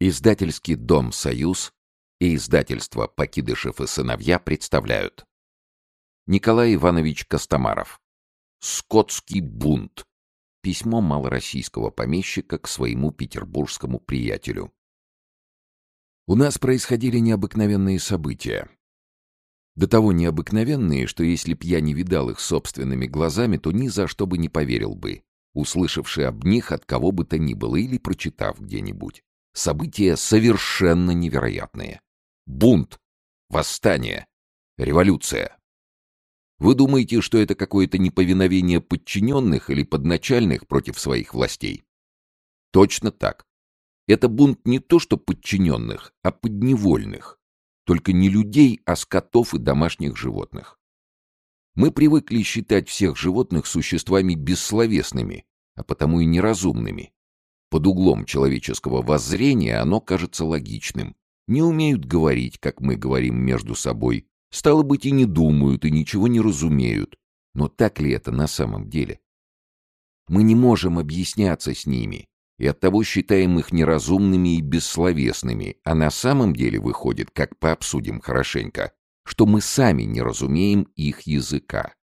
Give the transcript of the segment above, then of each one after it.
Издательский дом «Союз» и издательство «Покидышев и сыновья» представляют. Николай Иванович Костомаров. «Скотский бунт». Письмо малороссийского помещика к своему петербургскому приятелю. У нас происходили необыкновенные события. До того необыкновенные, что если б я не видал их собственными глазами, то ни за что бы не поверил бы, услышавший об них от кого бы то ни было или прочитав где-нибудь. События совершенно невероятные. Бунт, восстание, революция. Вы думаете, что это какое-то неповиновение подчиненных или подначальных против своих властей? Точно так. Это бунт не то что подчиненных, а подневольных. Только не людей, а скотов и домашних животных. Мы привыкли считать всех животных существами бессловесными, а потому и неразумными. Под углом человеческого воззрения оно кажется логичным. Не умеют говорить, как мы говорим между собой. Стало быть, и не думают, и ничего не разумеют. Но так ли это на самом деле? Мы не можем объясняться с ними, и оттого считаем их неразумными и бессловесными, а на самом деле выходит, как пообсудим хорошенько, что мы сами не разумеем их языка.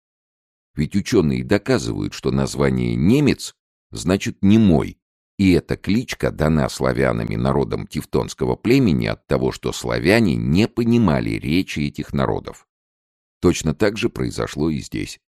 Ведь ученые доказывают, что название «немец» значит «немой», и эта кличка дана славянами народам тевтонского племени от того, что славяне не понимали речи этих народов. Точно так же произошло и здесь.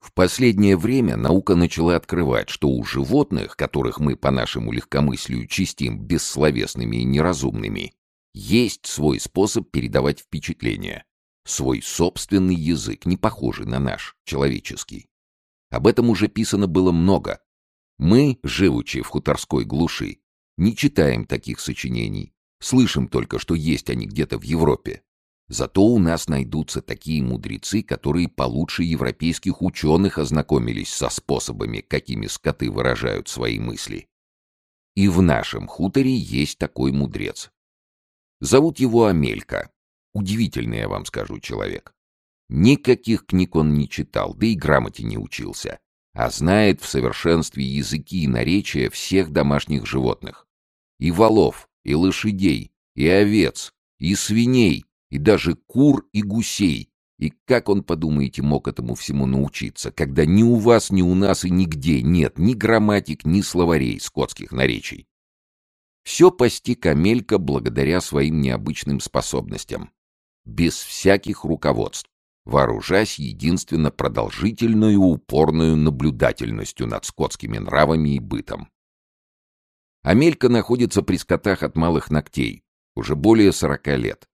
В последнее время наука начала открывать, что у животных, которых мы по нашему легкомыслию чистим бессловесными и неразумными, есть свой способ передавать впечатления, свой собственный язык, не похожий на наш, человеческий. Об этом уже писано было много, мы, живучи в хуторской глуши, не читаем таких сочинений, слышим только, что есть они где-то в Европе. Зато у нас найдутся такие мудрецы, которые получше европейских ученых ознакомились со способами, какими скоты выражают свои мысли. И в нашем хуторе есть такой мудрец. Зовут его Амелька. Удивительный, я вам скажу, человек. Никаких книг он не читал, да и грамоте не учился а знает в совершенстве языки и наречия всех домашних животных. И волов, и лошадей, и овец, и свиней, и даже кур и гусей. И как он, подумаете, мог этому всему научиться, когда ни у вас, ни у нас и нигде нет ни грамматик, ни словарей скотских наречий? Все постиг Амелька благодаря своим необычным способностям. Без всяких руководств вооружаясь единственно продолжительную упорную наблюдательностью над скотскими нравами и бытом. Амелька находится при скотах от малых ногтей, уже более сорока лет.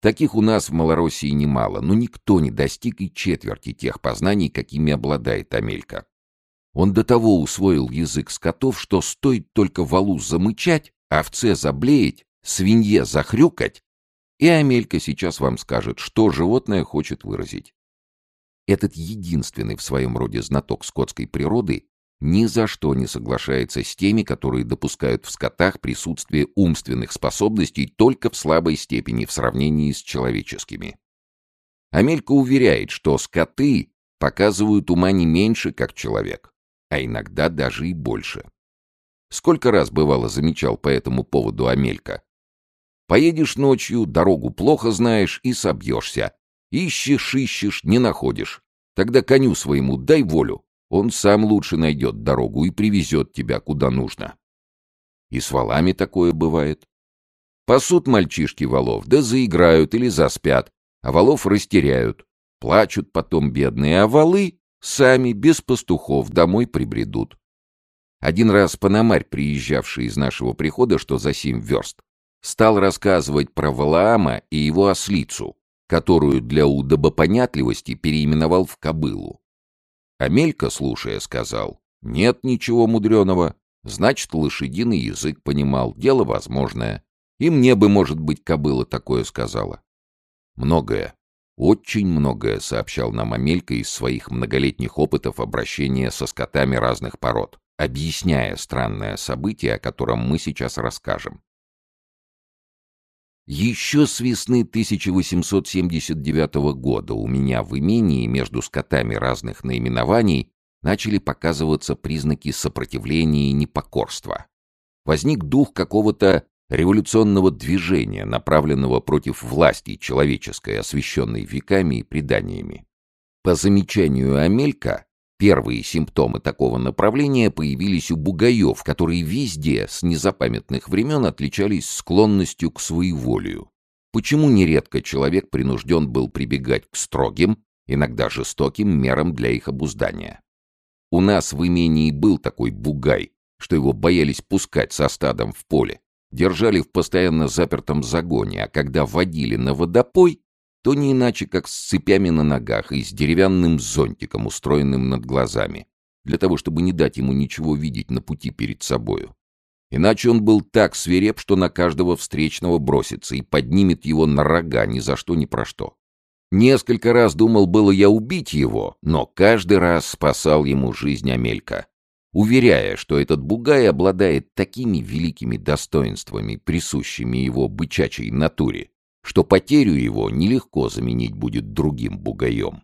Таких у нас в Малороссии немало, но никто не достиг и четверти тех познаний, какими обладает Амелька. Он до того усвоил язык скотов, что стоит только валу замычать, овце заблеять, свинье захрюкать, и Амелька сейчас вам скажет, что животное хочет выразить. Этот единственный в своем роде знаток скотской природы ни за что не соглашается с теми, которые допускают в скотах присутствие умственных способностей только в слабой степени в сравнении с человеческими. Амелька уверяет, что скоты показывают ума не меньше, как человек, а иногда даже и больше. Сколько раз бывало замечал по этому поводу Амелька, Поедешь ночью, дорогу плохо знаешь и собьешься. Ищешь, ищешь, не находишь. Тогда коню своему дай волю. Он сам лучше найдет дорогу и привезет тебя куда нужно. И с валами такое бывает. Пасут мальчишки валов, да заиграют или заспят, а валов растеряют. Плачут потом бедные, а валы сами без пастухов домой прибредут. Один раз Пономарь, приезжавший из нашего прихода, что за семь верст, стал рассказывать про Валаама и его ослицу, которую для удобопонятливости переименовал в кобылу. Амелька, слушая, сказал, «Нет ничего мудреного, значит, лошадиный язык понимал, дело возможное. И мне бы, может быть, кобыла такое сказала». Многое, очень многое сообщал нам Амелька из своих многолетних опытов обращения со скотами разных пород, объясняя странное событие, о котором мы сейчас расскажем. Еще с весны 1879 года у меня в имении между скотами разных наименований начали показываться признаки сопротивления и непокорства. Возник дух какого-то революционного движения, направленного против власти человеческой, освященной веками и преданиями. По замечанию Амелька, первые симптомы такого направления появились у бугаев, которые везде с незапамятных времен отличались склонностью к своеволию. Почему нередко человек принужден был прибегать к строгим, иногда жестоким мерам для их обуздания? У нас в имении был такой бугай, что его боялись пускать со стадом в поле держали в постоянно запертом загоне, а когда водили на водопой, то не иначе, как с цепями на ногах и с деревянным зонтиком, устроенным над глазами, для того, чтобы не дать ему ничего видеть на пути перед собою. Иначе он был так свиреп, что на каждого встречного бросится и поднимет его на рога ни за что ни про что. Несколько раз думал было я убить его, но каждый раз спасал ему жизнь Амелька уверяя, что этот бугай обладает такими великими достоинствами, присущими его бычачьей натуре, что потерю его нелегко заменить будет другим бугаем.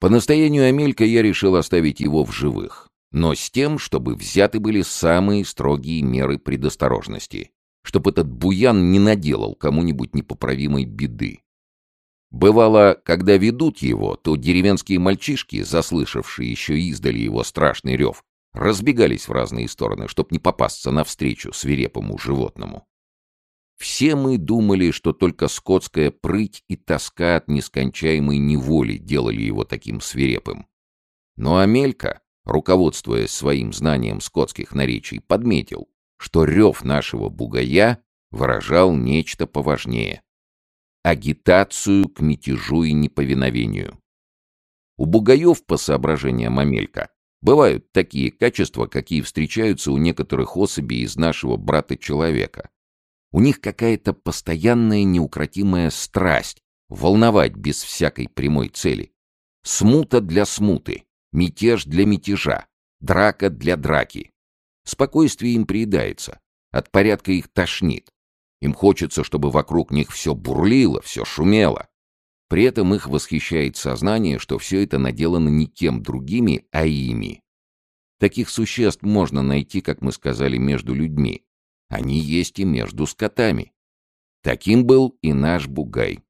По настоянию Амелька я решил оставить его в живых, но с тем, чтобы взяты были самые строгие меры предосторожности, чтобы этот буян не наделал кому-нибудь непоправимой беды. Бывало, когда ведут его, то деревенские мальчишки, заслышавшие еще издали его страшный рев, разбегались в разные стороны, чтоб не попасться навстречу свирепому животному. Все мы думали, что только скотская прыть и тоска от нескончаемой неволи делали его таким свирепым. Но Амелька, руководствуясь своим знанием скотских наречий, подметил, что рев нашего бугая выражал нечто поважнее агитацию к мятежу и неповиновению. У бугаев, по соображениям Амелька, бывают такие качества, какие встречаются у некоторых особей из нашего брата-человека. У них какая-то постоянная неукротимая страсть волновать без всякой прямой цели. Смута для смуты, мятеж для мятежа, драка для драки. Спокойствие им приедается, от порядка их тошнит. Им хочется, чтобы вокруг них все бурлило, все шумело. При этом их восхищает сознание, что все это наделано не кем другими, а ими. Таких существ можно найти, как мы сказали, между людьми. Они есть и между скотами. Таким был и наш Бугай.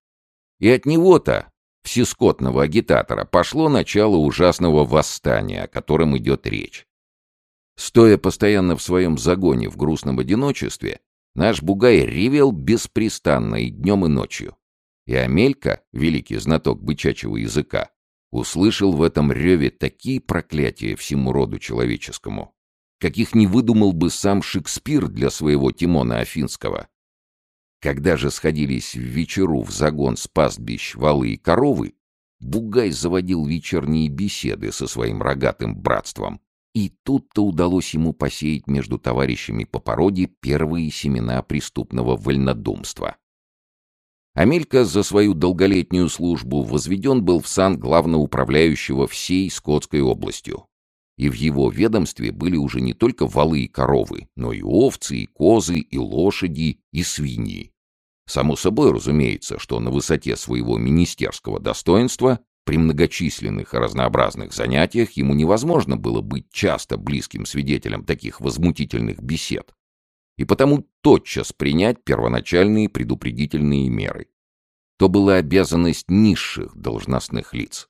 И от него-то, всескотного агитатора, пошло начало ужасного восстания, о котором идет речь. Стоя постоянно в своем загоне в грустном одиночестве, Наш бугай ревел беспрестанно и днем, и ночью. И Амелька, великий знаток бычачьего языка, услышал в этом реве такие проклятия всему роду человеческому, каких не выдумал бы сам Шекспир для своего Тимона Афинского. Когда же сходились в вечеру в загон с пастбищ валы и коровы, Бугай заводил вечерние беседы со своим рогатым братством, и тут-то удалось ему посеять между товарищами по породе первые семена преступного вольнодумства. Амелька за свою долголетнюю службу возведен был в сан главноуправляющего всей Скотской областью. И в его ведомстве были уже не только валы и коровы, но и овцы, и козы, и лошади, и свиньи. Само собой разумеется, что на высоте своего министерского достоинства при многочисленных и разнообразных занятиях ему невозможно было быть часто близким свидетелем таких возмутительных бесед, и потому тотчас принять первоначальные предупредительные меры. То была обязанность низших должностных лиц.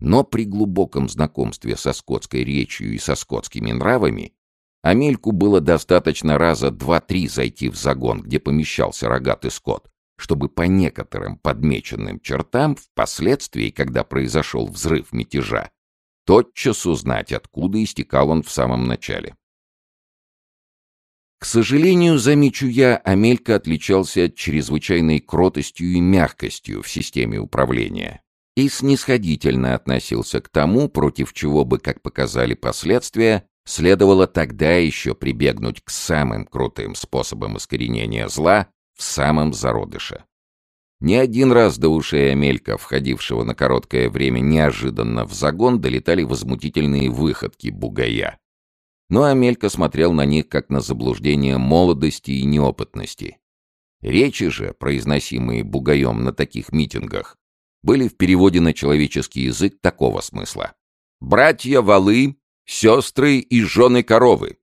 Но при глубоком знакомстве со скотской речью и со скотскими нравами Амельку было достаточно раза два-три зайти в загон, где помещался рогатый скот, чтобы по некоторым подмеченным чертам впоследствии, когда произошел взрыв мятежа, тотчас узнать, откуда истекал он в самом начале. К сожалению, замечу я, Амелька отличался чрезвычайной кротостью и мягкостью в системе управления и снисходительно относился к тому, против чего бы, как показали последствия, следовало тогда еще прибегнуть к самым крутым способам искоренения зла в самом зародыше. Не один раз до ушей Амелька, входившего на короткое время неожиданно в загон, долетали возмутительные выходки бугая. Но Амелька смотрел на них как на заблуждение молодости и неопытности. Речи же, произносимые бугаем на таких митингах, были в переводе на человеческий язык такого смысла. «Братья валы, сестры и жены коровы,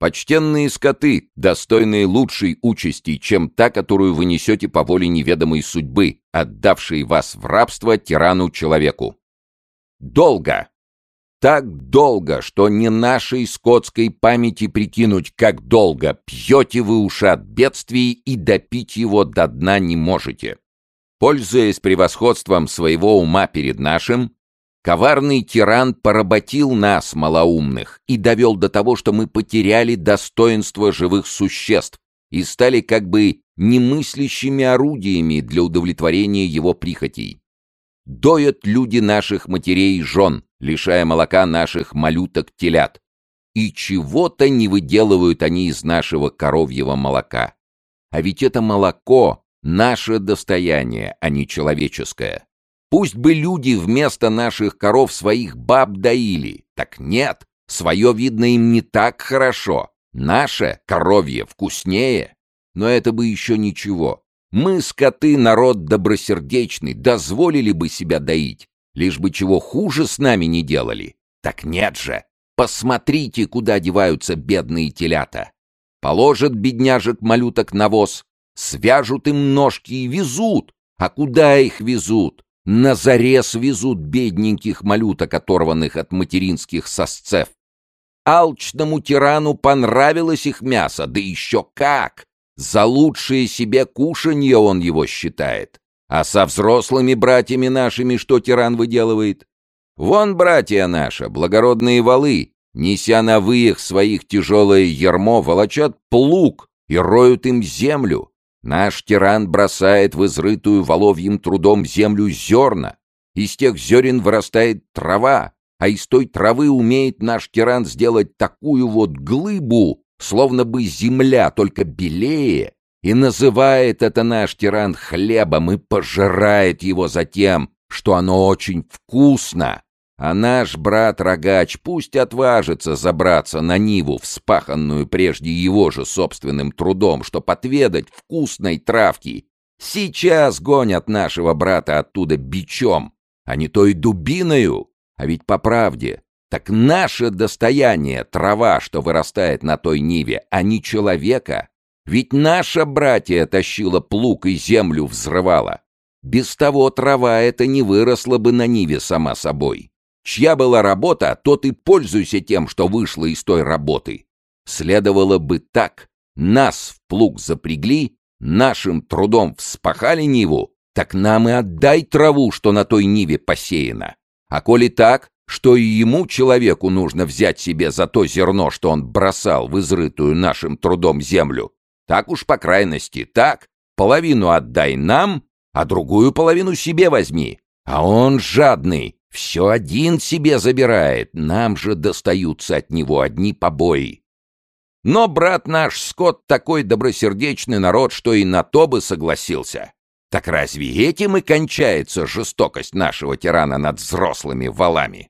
Почтенные скоты, достойные лучшей участи, чем та, которую вы несете по воле неведомой судьбы, отдавшей вас в рабство тирану-человеку. Долго, так долго, что не нашей скотской памяти прикинуть, как долго пьете вы уши от бедствий и допить его до дна не можете. Пользуясь превосходством своего ума перед нашим, Коварный тиран поработил нас, малоумных, и довел до того, что мы потеряли достоинство живых существ и стали как бы немыслящими орудиями для удовлетворения его прихотей. Доят люди наших матерей и жен, лишая молока наших малюток-телят. И чего-то не выделывают они из нашего коровьего молока. А ведь это молоко — наше достояние, а не человеческое. Пусть бы люди вместо наших коров своих баб доили. Так нет, свое, видно, им не так хорошо. Наше, коровье, вкуснее. Но это бы еще ничего. Мы, скоты, народ добросердечный, дозволили бы себя доить. Лишь бы чего хуже с нами не делали. Так нет же. Посмотрите, куда деваются бедные телята. Положат бедняжек-малюток на воз, свяжут им ножки и везут. А куда их везут? На зарез везут бедненьких малюток, оторванных от материнских сосцев. Алчному тирану понравилось их мясо, да еще как! За лучшее себе кушанье он его считает. А со взрослыми братьями нашими что тиран выделывает? Вон, братья наши, благородные валы, неся на выях своих тяжелое ермо, волочат плуг и роют им землю, Наш тиран бросает в изрытую воловьим трудом землю зерна. Из тех зерен вырастает трава, а из той травы умеет наш тиран сделать такую вот глыбу, словно бы земля, только белее, и называет это наш тиран хлебом и пожирает его затем, что оно очень вкусно. А наш брат-рогач пусть отважится забраться на Ниву, вспаханную прежде его же собственным трудом, чтоб отведать вкусной травки. Сейчас гонят нашего брата оттуда бичом, а не той дубиною. А ведь по правде, так наше достояние — трава, что вырастает на той Ниве, а не человека. Ведь наша братья тащила плуг и землю взрывала. Без того трава эта не выросла бы на Ниве сама собой. Чья была работа, тот и пользуйся тем, что вышло из той работы. Следовало бы так. Нас в плуг запрягли, нашим трудом вспахали Ниву, так нам и отдай траву, что на той Ниве посеяна. А коли так, что и ему, человеку, нужно взять себе за то зерно, что он бросал в изрытую нашим трудом землю, так уж по крайности, так, половину отдай нам, а другую половину себе возьми. А он жадный, все один себе забирает, нам же достаются от него одни побои. Но брат наш Скотт такой добросердечный народ, что и на то бы согласился. Так разве этим и кончается жестокость нашего тирана над взрослыми валами?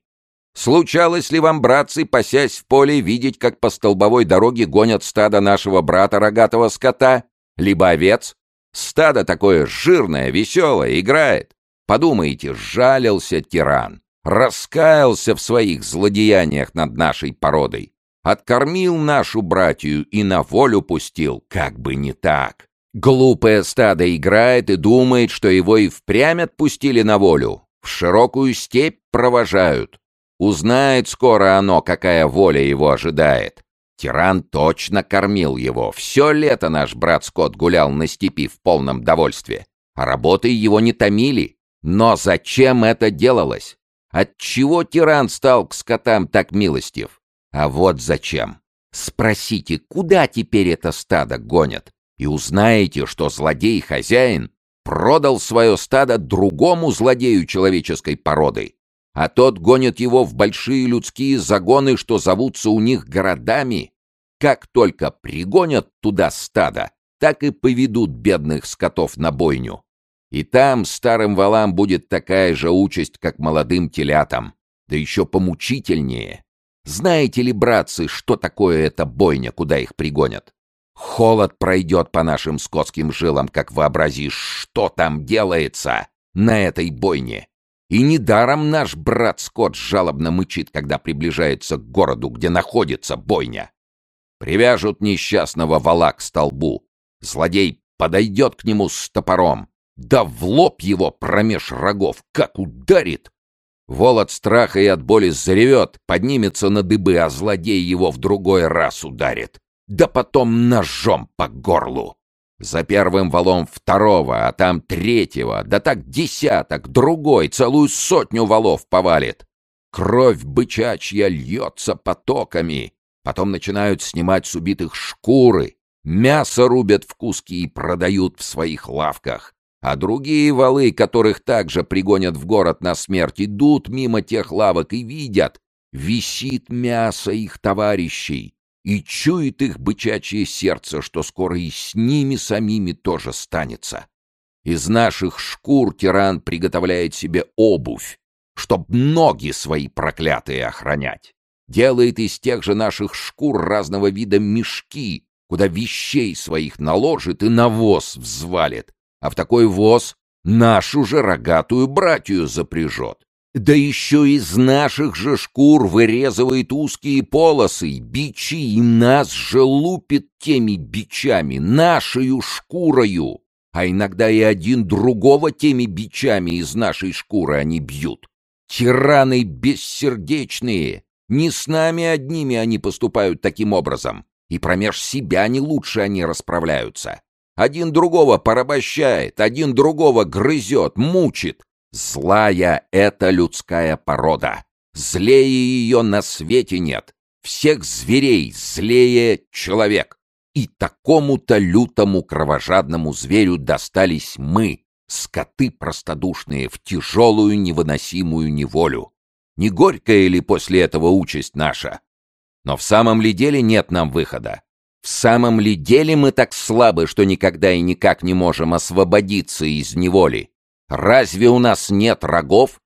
Случалось ли вам, братцы, пасясь в поле, видеть, как по столбовой дороге гонят стадо нашего брата рогатого скота, либо овец? Стадо такое жирное, веселое, играет. Подумайте, жалился тиран, раскаялся в своих злодеяниях над нашей породой, откормил нашу братью и на волю пустил, как бы не так. Глупое стадо играет и думает, что его и впрямь отпустили на волю, в широкую степь провожают. Узнает скоро оно, какая воля его ожидает. Тиран точно кормил его. Все лето наш брат Скотт гулял на степи в полном довольстве. А работы его не томили. Но зачем это делалось? Отчего тиран стал к скотам так милостив? А вот зачем. Спросите, куда теперь это стадо гонят, и узнаете, что злодей-хозяин продал свое стадо другому злодею человеческой породы, а тот гонит его в большие людские загоны, что зовутся у них городами. Как только пригонят туда стадо, так и поведут бедных скотов на бойню. И там старым валам будет такая же участь, как молодым телятам, да еще помучительнее. Знаете ли, братцы, что такое эта бойня, куда их пригонят? Холод пройдет по нашим скотским жилам, как вообразишь, что там делается на этой бойне. И недаром наш брат Скотт жалобно мычит, когда приближается к городу, где находится бойня. Привяжут несчастного вала к столбу. Злодей подойдет к нему с топором. Да в лоб его промеж рогов, как ударит! Вол от страха и от боли заревет, поднимется на дыбы, а злодей его в другой раз ударит. Да потом ножом по горлу. За первым валом второго, а там третьего, да так десяток, другой, целую сотню валов повалит. Кровь бычачья льется потоками. Потом начинают снимать с убитых шкуры. Мясо рубят в куски и продают в своих лавках. А другие валы, которых также пригонят в город на смерть, идут мимо тех лавок и видят, висит мясо их товарищей, и чует их бычачье сердце, что скоро и с ними самими тоже станется. Из наших шкур тиран приготовляет себе обувь, чтоб ноги свои проклятые охранять. Делает из тех же наших шкур разного вида мешки, куда вещей своих наложит и навоз взвалит, а в такой воз нашу же рогатую братью запряжет. Да еще из наших же шкур вырезывает узкие полосы, бичи, и нас же лупит теми бичами, нашею шкурою. А иногда и один другого теми бичами из нашей шкуры они бьют. Тираны бессердечные. Не с нами одними они поступают таким образом. И промеж себя не лучше они расправляются. Один другого порабощает, один другого грызет, мучит. Злая — это людская порода. Злее ее на свете нет. Всех зверей злее человек. И такому-то лютому кровожадному зверю достались мы, скоты простодушные, в тяжелую невыносимую неволю. Не горькая ли после этого участь наша? Но в самом ли деле нет нам выхода? В самом ли деле мы так слабы, что никогда и никак не можем освободиться из неволи? Разве у нас нет рогов?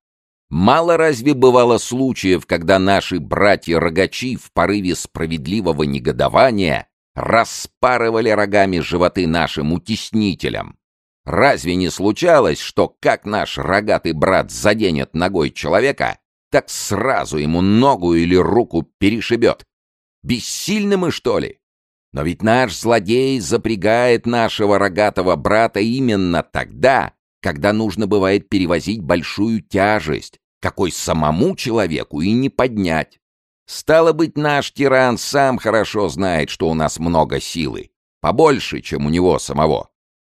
Мало разве бывало случаев, когда наши братья-рогачи в порыве справедливого негодования распарывали рогами животы нашим утеснителям? Разве не случалось, что как наш рогатый брат заденет ногой человека, так сразу ему ногу или руку перешибет? Бессильны мы, что ли? Но ведь наш злодей запрягает нашего рогатого брата именно тогда, когда нужно бывает перевозить большую тяжесть, какой самому человеку и не поднять. Стало быть, наш тиран сам хорошо знает, что у нас много силы, побольше, чем у него самого.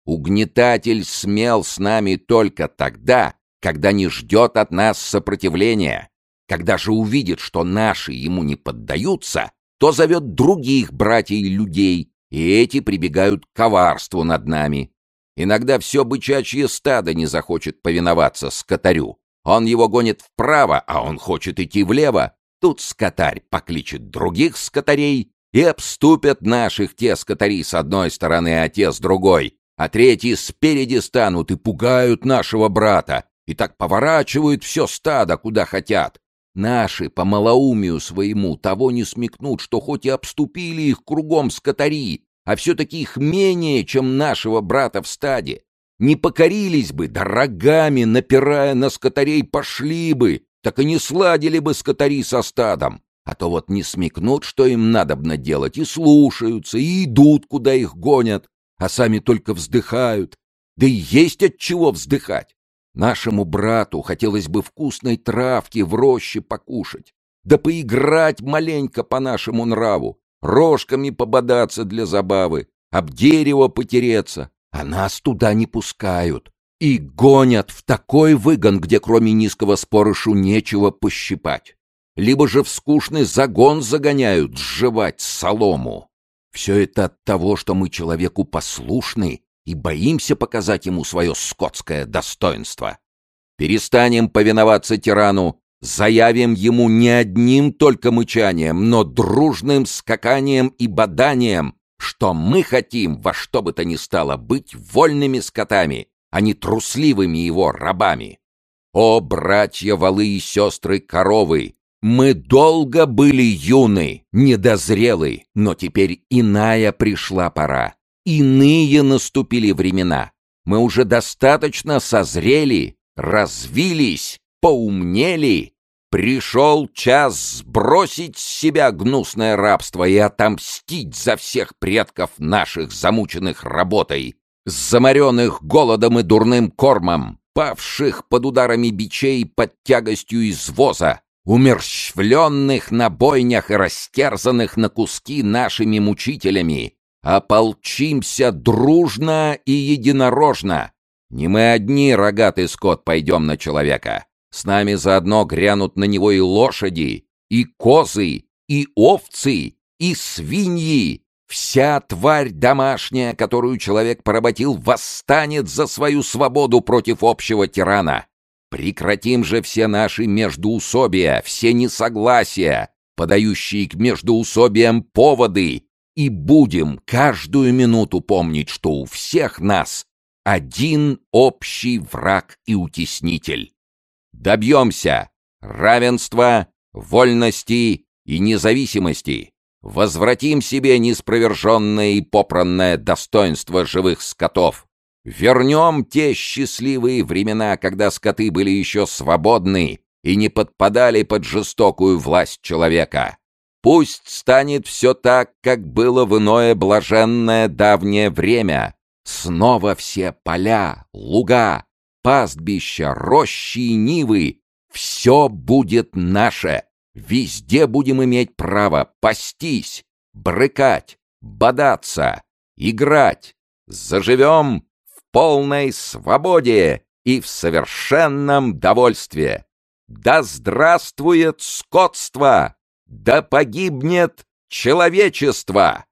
Угнетатель смел с нами только тогда, когда не ждет от нас сопротивления. Когда же увидит, что наши ему не поддаются, то зовет других братьев людей, и эти прибегают к коварству над нами. Иногда все бычачье стадо не захочет повиноваться скотарю. Он его гонит вправо, а он хочет идти влево. Тут скотарь покличет других скотарей, и обступят наших те скотари с одной стороны, а те с другой, а третьи спереди станут и пугают нашего брата, и так поворачивают все стадо, куда хотят. Наши по малоумию своему того не смекнут, что хоть и обступили их кругом скотари, а все-таки их менее, чем нашего брата в стаде. Не покорились бы, дорогами, напирая на скотарей, пошли бы, так и не сладили бы скотари со стадом. А то вот не смекнут, что им надобно делать, и слушаются, и идут, куда их гонят, а сами только вздыхают. Да и есть от чего вздыхать. Нашему брату хотелось бы вкусной травки в роще покушать, да поиграть маленько по нашему нраву, рожками пободаться для забавы, об дерево потереться, а нас туда не пускают и гонят в такой выгон, где кроме низкого спорышу нечего пощипать. Либо же в скучный загон загоняют сживать солому. Все это от того, что мы человеку послушны и боимся показать ему свое скотское достоинство. Перестанем повиноваться тирану, заявим ему не одним только мычанием, но дружным скаканием и боданием, что мы хотим во что бы то ни стало быть вольными скотами, а не трусливыми его рабами. О, братья валы и сестры коровы! Мы долго были юны, недозрелы, но теперь иная пришла пора. Иные наступили времена. Мы уже достаточно созрели, развились, поумнели. Пришел час сбросить с себя гнусное рабство и отомстить за всех предков наших, замученных работой, заморенных голодом и дурным кормом, павших под ударами бичей под тягостью извоза, умерщвленных на бойнях и растерзанных на куски нашими мучителями. Ополчимся дружно и единорожно. Не мы одни, рогатый скот, пойдем на человека. С нами заодно грянут на него и лошади, и козы, и овцы, и свиньи. Вся тварь домашняя, которую человек поработил, восстанет за свою свободу против общего тирана. Прекратим же все наши междуусобия, все несогласия, подающие к междуусобиям поводы, и будем каждую минуту помнить, что у всех нас один общий враг и утеснитель. Добьемся равенства, вольности и независимости, возвратим себе неспроверженное и попранное достоинство живых скотов, вернем те счастливые времена, когда скоты были еще свободны и не подпадали под жестокую власть человека. Пусть станет все так, как было в иное блаженное давнее время. Снова все поля, луга, пастбища, рощи и нивы — все будет наше. Везде будем иметь право пастись, брыкать, бодаться, играть. Заживем в полной свободе и в совершенном довольстве. Да здравствует скотство! Да погибнет человечество!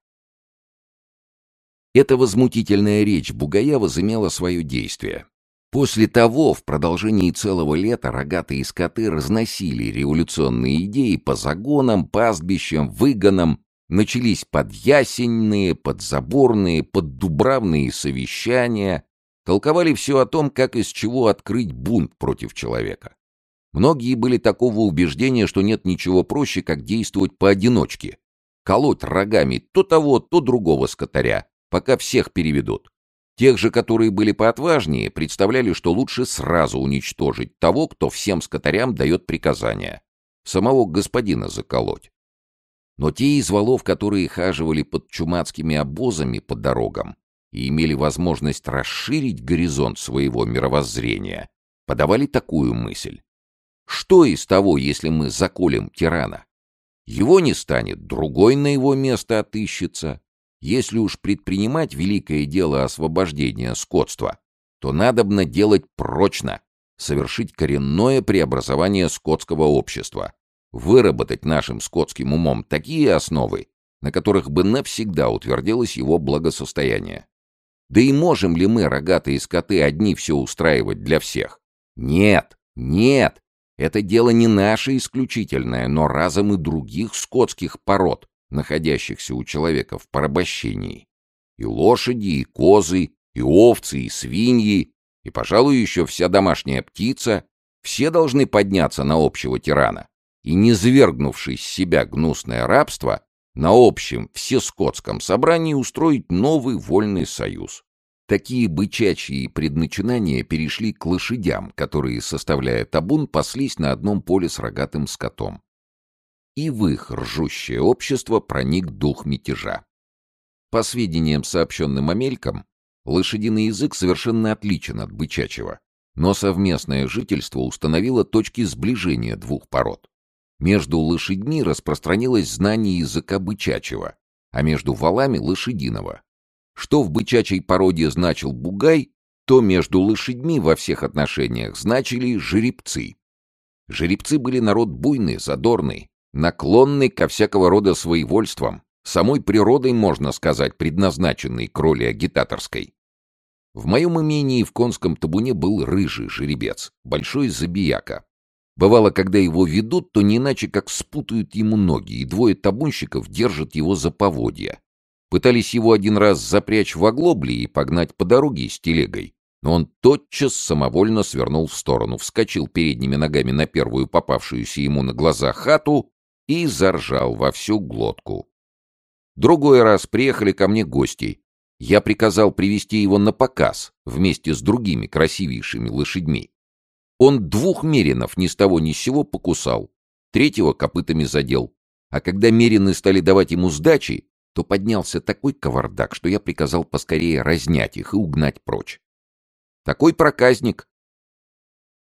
Эта возмутительная речь Бугая возымела свое действие. После того, в продолжении целого лета рогатые скоты разносили революционные идеи по загонам, пастбищам, выгонам, начались подъясенные, подзаборные, поддубравные совещания, толковали все о том, как из чего открыть бунт против человека. Многие были такого убеждения, что нет ничего проще, как действовать поодиночке, колоть рогами то того, то другого скотаря, пока всех переведут. Тех же, которые были поотважнее, представляли, что лучше сразу уничтожить того, кто всем скотарям дает приказания. Самого господина заколоть. Но те из валов, которые хаживали под чумацкими обозами по дорогам и имели возможность расширить горизонт своего мировоззрения, подавали такую мысль. Что из того, если мы заколем тирана? Его не станет, другой на его место отыщется. Если уж предпринимать великое дело освобождения скотства, то надобно делать прочно, совершить коренное преобразование скотского общества, выработать нашим скотским умом такие основы, на которых бы навсегда утвердилось его благосостояние. Да и можем ли мы, рогатые скоты, одни все устраивать для всех? Нет, нет, это дело не наше исключительное, но разом и других скотских пород, находящихся у человека в порабощении. И лошади, и козы, и овцы, и свиньи, и, пожалуй, еще вся домашняя птица, все должны подняться на общего тирана и, не завергнувшись с себя гнусное рабство, на общем всескотском собрании устроить новый вольный союз. Такие бычачьи предначинания перешли к лошадям, которые, составляя табун, паслись на одном поле с рогатым скотом и в их ржущее общество проник дух мятежа. По сведениям, сообщенным Амелькам, лошадиный язык совершенно отличен от бычачьего, но совместное жительство установило точки сближения двух пород. Между лошадьми распространилось знание языка бычачьего, а между валами — лошадиного. Что в бычачьей породе значил бугай, то между лошадьми во всех отношениях значили жеребцы. Жеребцы были народ буйный, задорный, наклонный ко всякого рода своевольствам, самой природой, можно сказать, предназначенной к роли агитаторской. В моем имении в конском табуне был рыжий жеребец, большой забияка. Бывало, когда его ведут, то не иначе как спутают ему ноги, и двое табунщиков держат его за поводья. Пытались его один раз запрячь в оглобли и погнать по дороге с телегой, но он тотчас самовольно свернул в сторону, вскочил передними ногами на первую попавшуюся ему на глаза хату и заржал во всю глотку. Другой раз приехали ко мне гости. Я приказал привести его на показ вместе с другими красивейшими лошадьми. Он двух меринов ни с того ни с сего покусал, третьего копытами задел. А когда мерины стали давать ему сдачи, то поднялся такой кавардак, что я приказал поскорее разнять их и угнать прочь. Такой проказник.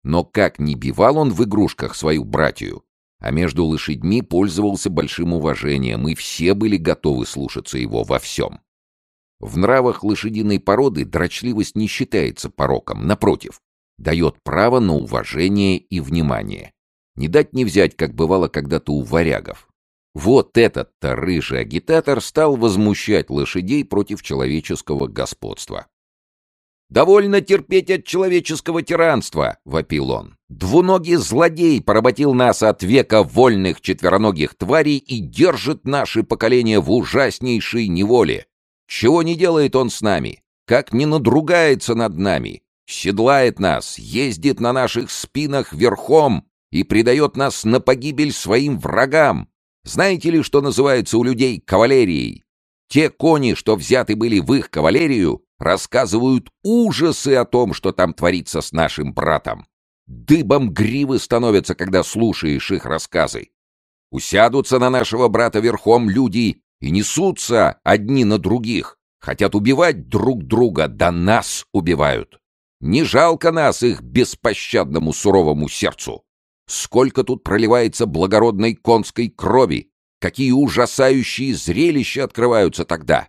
Но как не бивал он в игрушках свою братью, а между лошадьми пользовался большим уважением, и все были готовы слушаться его во всем. В нравах лошадиной породы дрочливость не считается пороком, напротив, дает право на уважение и внимание. Не дать не взять, как бывало когда-то у варягов. Вот этот-то рыжий агитатор стал возмущать лошадей против человеческого господства. «Довольно терпеть от человеческого тиранства!» — вопил он. «Двуногий злодей поработил нас от века вольных четвероногих тварей и держит наше поколение в ужаснейшей неволе. Чего не делает он с нами? Как не надругается над нами? Седлает нас, ездит на наших спинах верхом и предает нас на погибель своим врагам. Знаете ли, что называется у людей кавалерией? Те кони, что взяты были в их кавалерию, рассказывают ужасы о том, что там творится с нашим братом. Дыбом гривы становятся, когда слушаешь их рассказы. Усядутся на нашего брата верхом люди и несутся одни на других, хотят убивать друг друга, да нас убивают. Не жалко нас их беспощадному суровому сердцу. Сколько тут проливается благородной конской крови! Какие ужасающие зрелища открываются тогда!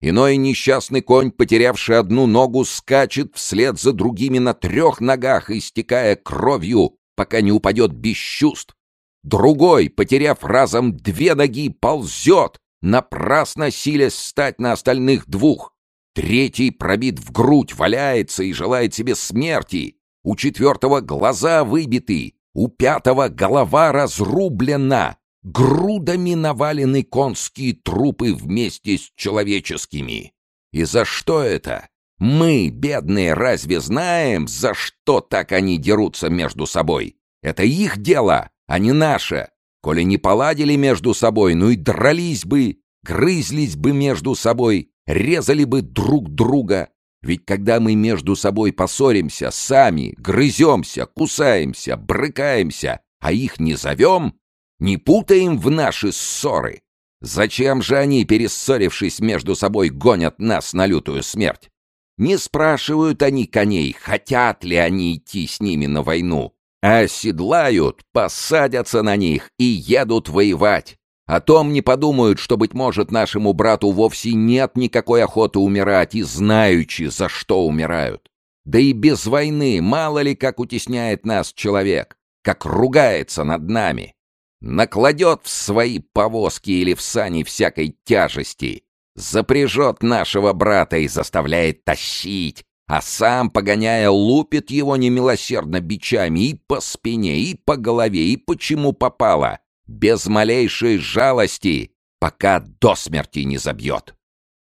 Иной несчастный конь, потерявший одну ногу, скачет вслед за другими на трех ногах, истекая кровью, пока не упадет без чувств. Другой, потеряв разом две ноги, ползет, напрасно силясь встать на остальных двух. Третий пробит в грудь, валяется и желает себе смерти. У четвертого глаза выбиты, у пятого голова разрублена, грудами навалены конские трупы вместе с человеческими. И за что это? Мы, бедные, разве знаем, за что так они дерутся между собой? Это их дело, а не наше. Коли не поладили между собой, ну и дрались бы, грызлись бы между собой, резали бы друг друга, ведь когда мы между собой поссоримся, сами грыземся, кусаемся, брыкаемся, а их не зовем, не путаем в наши ссоры. Зачем же они, перессорившись между собой, гонят нас на лютую смерть? Не спрашивают они коней, хотят ли они идти с ними на войну, а оседлают, посадятся на них и едут воевать. О том не подумают, что, быть может, нашему брату вовсе нет никакой охоты умирать, и знаючи, за что умирают. Да и без войны мало ли как утесняет нас человек, как ругается над нами. Накладет в свои повозки или в сани всякой тяжести, запряжет нашего брата и заставляет тащить, а сам, погоняя, лупит его немилосердно бичами и по спине, и по голове, и почему попало, без малейшей жалости, пока до смерти не забьет.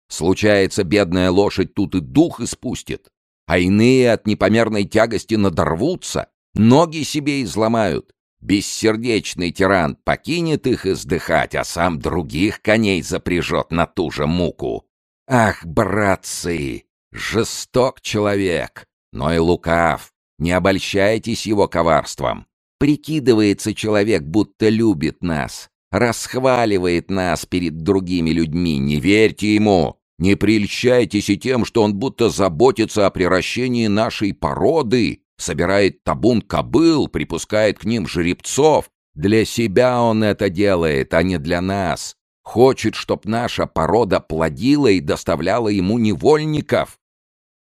Случается, бедная лошадь тут и дух испустит, а иные от непомерной тягости надорвутся, ноги себе изломают. Бессердечный тиран покинет их издыхать, а сам других коней запряжет на ту же муку. Ах, братцы, жесток человек, но и лукав, не обольщайтесь его коварством. Прикидывается человек, будто любит нас, расхваливает нас перед другими людьми. Не верьте ему, не прельщайтесь и тем, что он будто заботится о приращении нашей породы, собирает табун кобыл, припускает к ним жеребцов. Для себя он это делает, а не для нас. Хочет, чтоб наша порода плодила и доставляла ему невольников.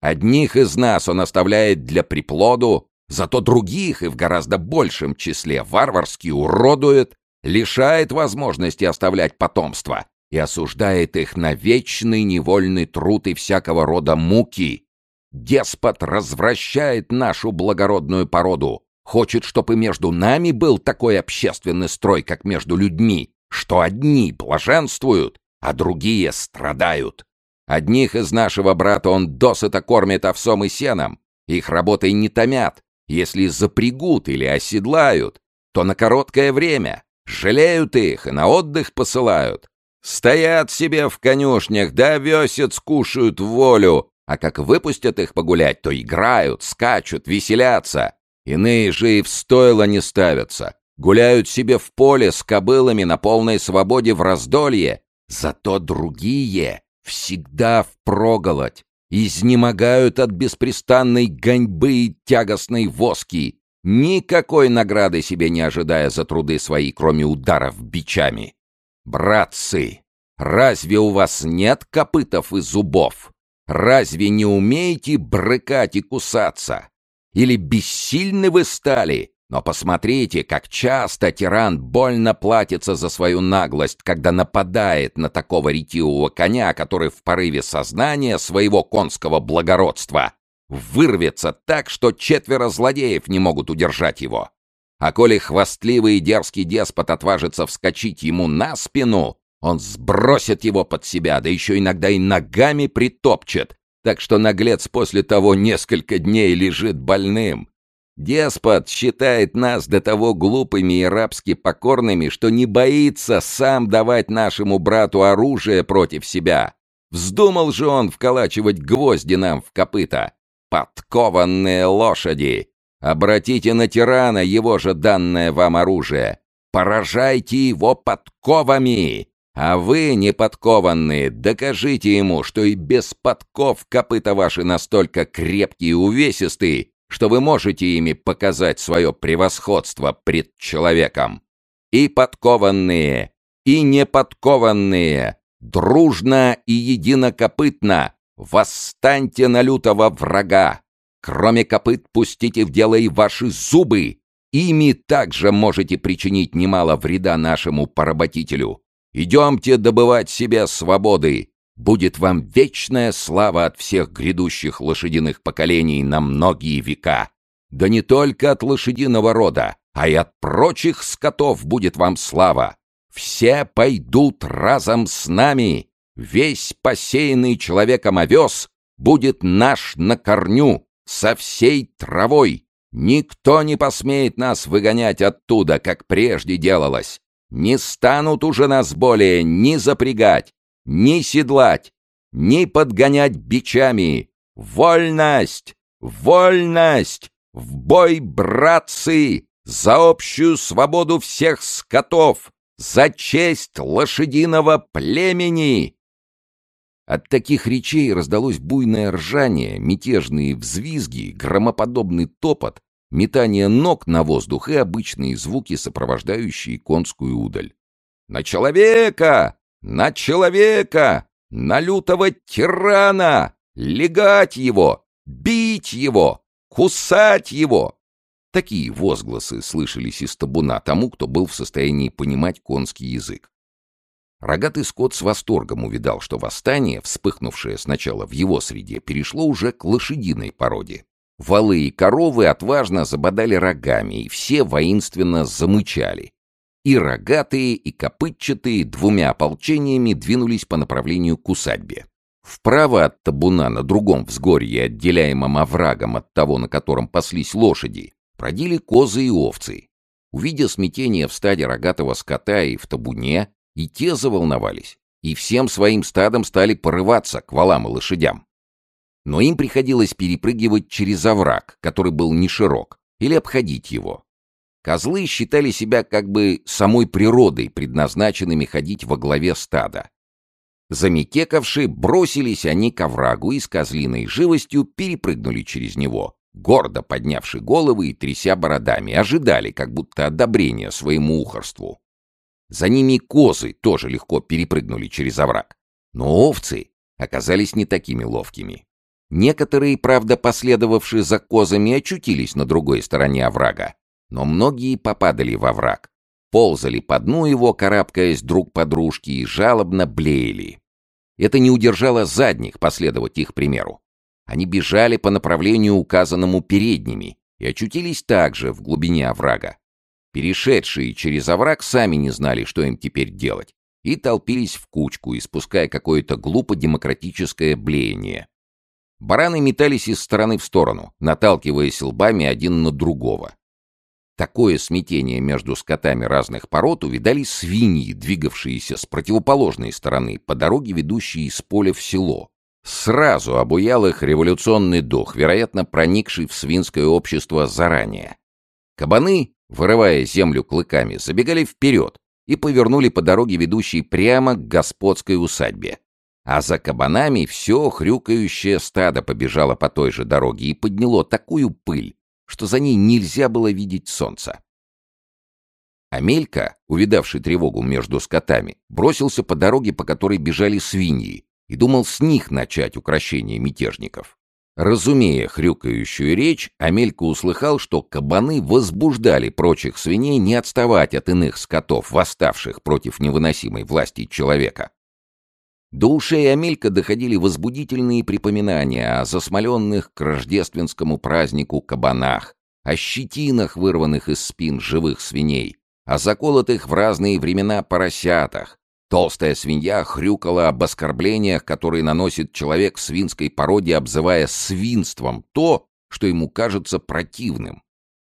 Одних из нас он оставляет для приплоду, Зато других и в гораздо большем числе варварски уродует, лишает возможности оставлять потомство и осуждает их на вечный невольный труд и всякого рода муки. Деспот развращает нашу благородную породу, хочет, чтобы между нами был такой общественный строй, как между людьми, что одни блаженствуют, а другие страдают. Одних из нашего брата он досыта кормит овсом и сеном, их работой не томят, если запрягут или оседлают, то на короткое время, жалеют их и на отдых посылают. Стоят себе в конюшнях, да весец кушают волю, а как выпустят их погулять, то играют, скачут, веселятся. Иные же и в стойло не ставятся. Гуляют себе в поле с кобылами на полной свободе в раздолье. Зато другие всегда впроголодь, изнемогают от беспрестанной гоньбы и тягостной воски, никакой награды себе не ожидая за труды свои, кроме ударов бичами. Братцы, разве у вас нет копытов и зубов? Разве не умеете брыкать и кусаться? Или бессильны вы стали? Но посмотрите, как часто тиран больно платится за свою наглость, когда нападает на такого ретивого коня, который в порыве сознания своего конского благородства вырвется так, что четверо злодеев не могут удержать его. А коли хвастливый и дерзкий деспот отважится вскочить ему на спину, он сбросит его под себя, да еще иногда и ногами притопчет, так что наглец после того несколько дней лежит больным. Деспот считает нас до того глупыми и рабски покорными, что не боится сам давать нашему брату оружие против себя. Вздумал же он вколачивать гвозди нам в копыта. Подкованные лошади! Обратите на тирана его же данное вам оружие. Поражайте его подковами! А вы, неподкованные, докажите ему, что и без подков копыта ваши настолько крепкие и увесистые, что вы можете ими показать свое превосходство пред человеком. И подкованные, и неподкованные, дружно и единокопытно восстаньте на лютого врага. Кроме копыт пустите в дело и ваши зубы. Ими также можете причинить немало вреда нашему поработителю. Идемте добывать себе свободы. Будет вам вечная слава от всех грядущих лошадиных поколений на многие века. Да не только от лошадиного рода, а и от прочих скотов будет вам слава. Все пойдут разом с нами. Весь посеянный человеком овес будет наш на корню, со всей травой. Никто не посмеет нас выгонять оттуда, как прежде делалось. Не станут уже нас более ни запрягать, ни седлать, ни подгонять бичами. Вольность! Вольность! В бой, братцы! За общую свободу всех скотов! За честь лошадиного племени!» От таких речей раздалось буйное ржание, мятежные взвизги, громоподобный топот, метание ног на воздух и обычные звуки, сопровождающие конскую удаль. «На человека! На человека! На лютого тирана! Легать его! Бить его! Кусать его!» Такие возгласы слышались из табуна тому, кто был в состоянии понимать конский язык. Рогатый скот с восторгом увидал, что восстание, вспыхнувшее сначала в его среде, перешло уже к лошадиной породе. Валы и коровы отважно забодали рогами, и все воинственно замычали. И рогатые, и копытчатые двумя ополчениями двинулись по направлению к усадьбе. Вправо от табуна на другом взгорье, отделяемом оврагом от того, на котором паслись лошади, продили козы и овцы. Увидя смятение в стаде рогатого скота и в табуне, и те заволновались, и всем своим стадом стали порываться к валам и лошадям. Но им приходилось перепрыгивать через овраг, который был не широк, или обходить его. Козлы считали себя как бы самой природой, предназначенными ходить во главе стада. Замекекавши, бросились они к оврагу и с козлиной живостью перепрыгнули через него, гордо поднявши головы и тряся бородами, ожидали как будто одобрения своему ухорству. За ними козы тоже легко перепрыгнули через овраг. Но овцы оказались не такими ловкими. Некоторые, правда, последовавшие за козами, очутились на другой стороне оврага, но многие попадали во враг, ползали по дну его, карабкаясь друг по дружке, и жалобно блеяли. Это не удержало задних последовать их примеру. Они бежали по направлению, указанному передними, и очутились также в глубине оврага. Перешедшие через овраг сами не знали, что им теперь делать, и толпились в кучку, испуская какое-то глупо демократическое блеяние. Бараны метались из стороны в сторону, наталкиваясь лбами один на другого. Такое смятение между скотами разных пород увидали свиньи, двигавшиеся с противоположной стороны по дороге, ведущей из поля в село, Сразу обуял их революционный дух, вероятно, проникший в свинское общество заранее. Кабаны, вырывая землю клыками, забегали вперед и повернули по дороге, ведущей прямо к господской усадьбе. А за кабанами все хрюкающее стадо побежало по той же дороге и подняло такую пыль, что за ней нельзя было видеть солнца. Амелька, увидавший тревогу между скотами, бросился по дороге, по которой бежали свиньи, и думал с них начать укрощение мятежников. Разумея хрюкающую речь, Амелька услыхал, что кабаны возбуждали прочих свиней не отставать от иных скотов, восставших против невыносимой власти человека. До ушей Амелька доходили возбудительные припоминания о засмоленных к рождественскому празднику кабанах, о щетинах, вырванных из спин живых свиней, о заколотых в разные времена поросятах. Толстая свинья хрюкала об оскорблениях, которые наносит человек свинской породе, обзывая свинством то, что ему кажется противным.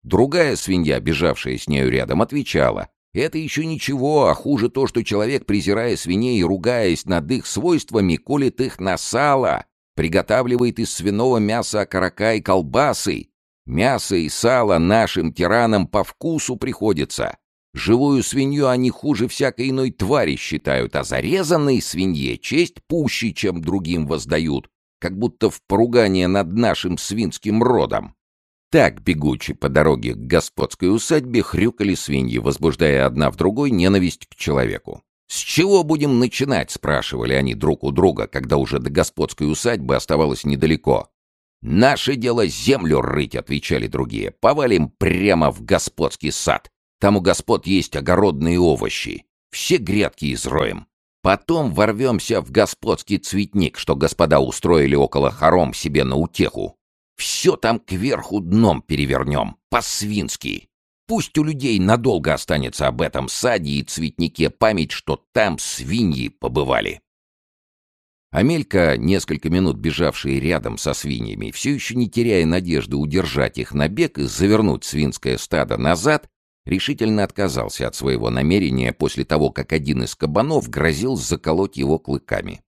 Другая свинья, бежавшая с нею рядом, отвечала, это еще ничего, а хуже то, что человек, презирая свиней и ругаясь над их свойствами, колет их на сало, приготавливает из свиного мяса окорока и колбасы. Мясо и сало нашим тиранам по вкусу приходится. Живую свинью они хуже всякой иной твари считают, а зарезанной свинье честь пуще, чем другим воздают, как будто в поругание над нашим свинским родом. Так, бегучи по дороге к господской усадьбе, хрюкали свиньи, возбуждая одна в другой ненависть к человеку. «С чего будем начинать?» — спрашивали они друг у друга, когда уже до господской усадьбы оставалось недалеко. «Наше дело землю рыть», — отвечали другие. «Повалим прямо в господский сад. Там у господ есть огородные овощи. Все грядки изроем. Потом ворвемся в господский цветник, что господа устроили около хором себе на утеху. Все там кверху дном перевернем, по-свински. Пусть у людей надолго останется об этом саде и цветнике память, что там свиньи побывали. Амелька, несколько минут бежавший рядом со свиньями, все еще не теряя надежды удержать их на бег и завернуть свинское стадо назад, решительно отказался от своего намерения после того, как один из кабанов грозил заколоть его клыками.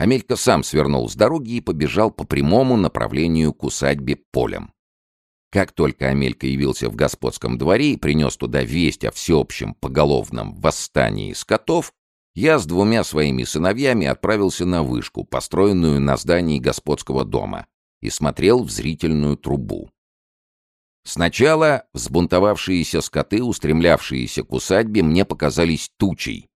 Амелька сам свернул с дороги и побежал по прямому направлению к усадьбе полем. Как только Амелька явился в господском дворе и принес туда весть о всеобщем поголовном восстании скотов, я с двумя своими сыновьями отправился на вышку, построенную на здании господского дома, и смотрел в зрительную трубу. Сначала взбунтовавшиеся скоты, устремлявшиеся к усадьбе, мне показались тучей,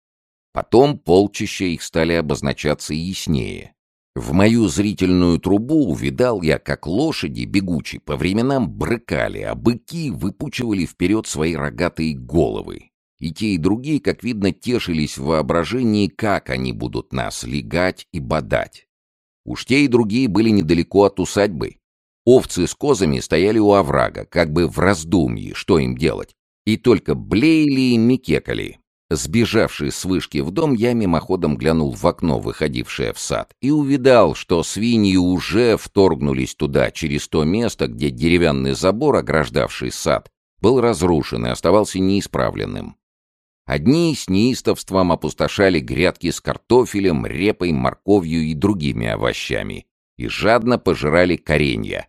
Потом полчища их стали обозначаться яснее. В мою зрительную трубу увидал я, как лошади, бегучие, по временам брыкали, а быки выпучивали вперед свои рогатые головы. И те, и другие, как видно, тешились в воображении, как они будут нас легать и бодать. Уж те и другие были недалеко от усадьбы. Овцы с козами стояли у оврага, как бы в раздумье, что им делать, и только блеяли и микекали, Сбежавший с вышки в дом, я мимоходом глянул в окно, выходившее в сад, и увидал, что свиньи уже вторгнулись туда, через то место, где деревянный забор, ограждавший сад, был разрушен и оставался неисправленным. Одни с неистовством опустошали грядки с картофелем, репой, морковью и другими овощами и жадно пожирали коренья.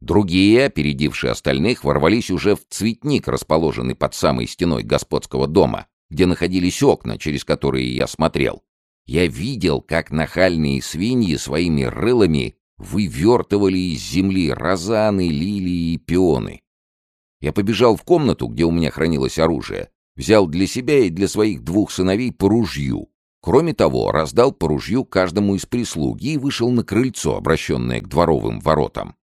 Другие, опередившие остальных, ворвались уже в цветник, расположенный под самой стеной господского дома, где находились окна, через которые я смотрел. Я видел, как нахальные свиньи своими рылами вывертывали из земли розаны, лилии и пионы. Я побежал в комнату, где у меня хранилось оружие, взял для себя и для своих двух сыновей по ружью. Кроме того, раздал по ружью каждому из прислуги и вышел на крыльцо, обращенное к дворовым воротам.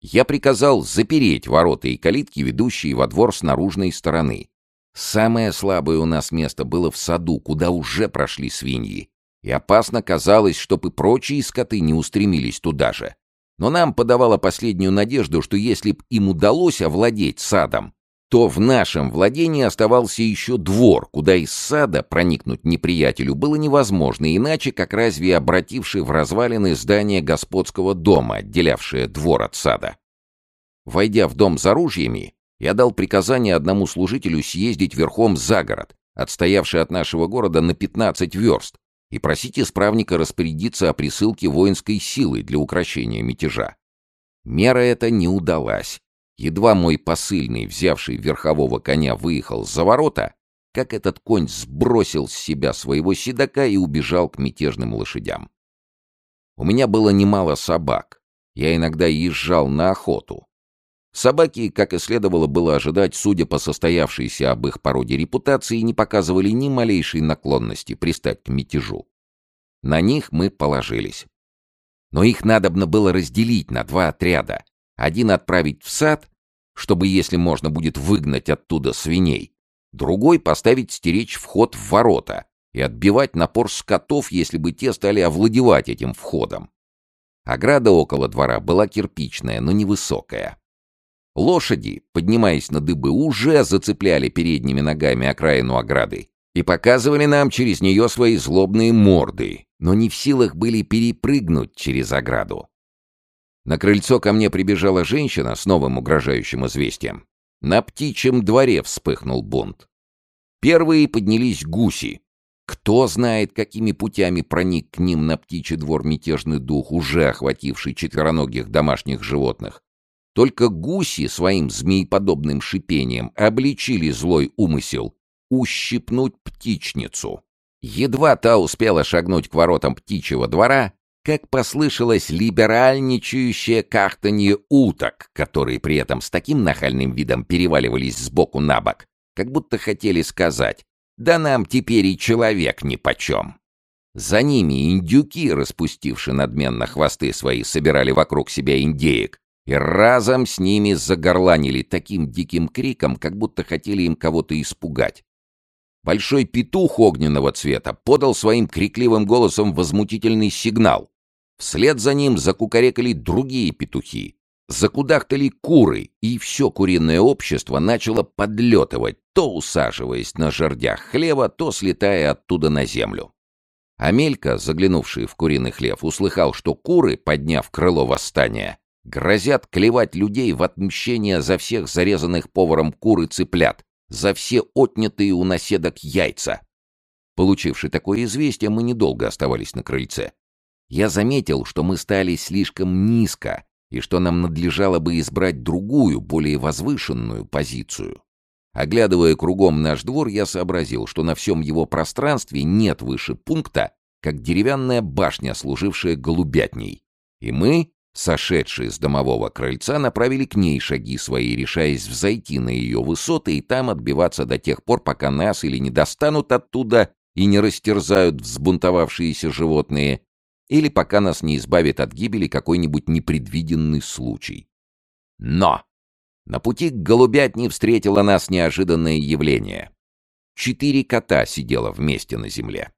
Я приказал запереть ворота и калитки, ведущие во двор с наружной стороны, Самое слабое у нас место было в саду, куда уже прошли свиньи. И опасно казалось, чтобы прочие скоты не устремились туда же. Но нам подавала последнюю надежду, что если б им удалось овладеть садом, то в нашем владении оставался еще двор, куда из сада проникнуть неприятелю было невозможно, иначе как разве обративший в развалины здание господского дома, отделявшее двор от сада. Войдя в дом с оружиями, я дал приказание одному служителю съездить верхом за город, отстоявший от нашего города на 15 верст, и просить исправника распорядиться о присылке воинской силы для укрощения мятежа. Мера эта не удалась. Едва мой посыльный, взявший верхового коня, выехал за ворота, как этот конь сбросил с себя своего седока и убежал к мятежным лошадям. У меня было немало собак. Я иногда езжал на охоту. Собаки, как и следовало было ожидать, судя по состоявшейся об их породе репутации, не показывали ни малейшей наклонности пристать к мятежу. На них мы положились. Но их надобно было разделить на два отряда. Один отправить в сад, чтобы, если можно будет, выгнать оттуда свиней. Другой поставить стеречь вход в ворота и отбивать напор скотов, если бы те стали овладевать этим входом. Ограда около двора была кирпичная, но невысокая. Лошади, поднимаясь на дыбы, уже зацепляли передними ногами окраину ограды и показывали нам через нее свои злобные морды, но не в силах были перепрыгнуть через ограду. На крыльцо ко мне прибежала женщина с новым угрожающим известием. На птичьем дворе вспыхнул бунт. Первые поднялись гуси. Кто знает, какими путями проник к ним на птичий двор мятежный дух, уже охвативший четвероногих домашних животных. Только гуси своим змееподобным шипением обличили злой умысел ущипнуть птичницу. Едва та успела шагнуть к воротам птичьего двора, как послышалось либеральничающее кахтанье уток, которые при этом с таким нахальным видом переваливались сбоку на бок, как будто хотели сказать «Да нам теперь и человек нипочем». За ними индюки, распустившие надменно хвосты свои, собирали вокруг себя индеек, и разом с ними загорланили таким диким криком, как будто хотели им кого-то испугать. Большой петух огненного цвета подал своим крикливым голосом возмутительный сигнал. Вслед за ним закукарекали другие петухи. Закудахтали куры, и все куриное общество начало подлетывать, то усаживаясь на жердях хлева, то слетая оттуда на землю. Амелька, заглянувший в куриный хлев, услыхал, что куры, подняв крыло восстания, Грозят клевать людей в отмщение за всех зарезанных поваром кур и цыплят, за все отнятые у наседок яйца. Получивши такое известие, мы недолго оставались на крыльце. Я заметил, что мы стали слишком низко, и что нам надлежало бы избрать другую, более возвышенную позицию. Оглядывая кругом наш двор, я сообразил, что на всем его пространстве нет выше пункта, как деревянная башня, служившая голубятней. И мы, Сошедшие с домового крыльца направили к ней шаги свои, решаясь взойти на ее высоты и там отбиваться до тех пор, пока нас или не достанут оттуда и не растерзают взбунтовавшиеся животные, или пока нас не избавит от гибели какой-нибудь непредвиденный случай. Но! На пути к голубятне встретило нас неожиданное явление. Четыре кота сидело вместе на земле.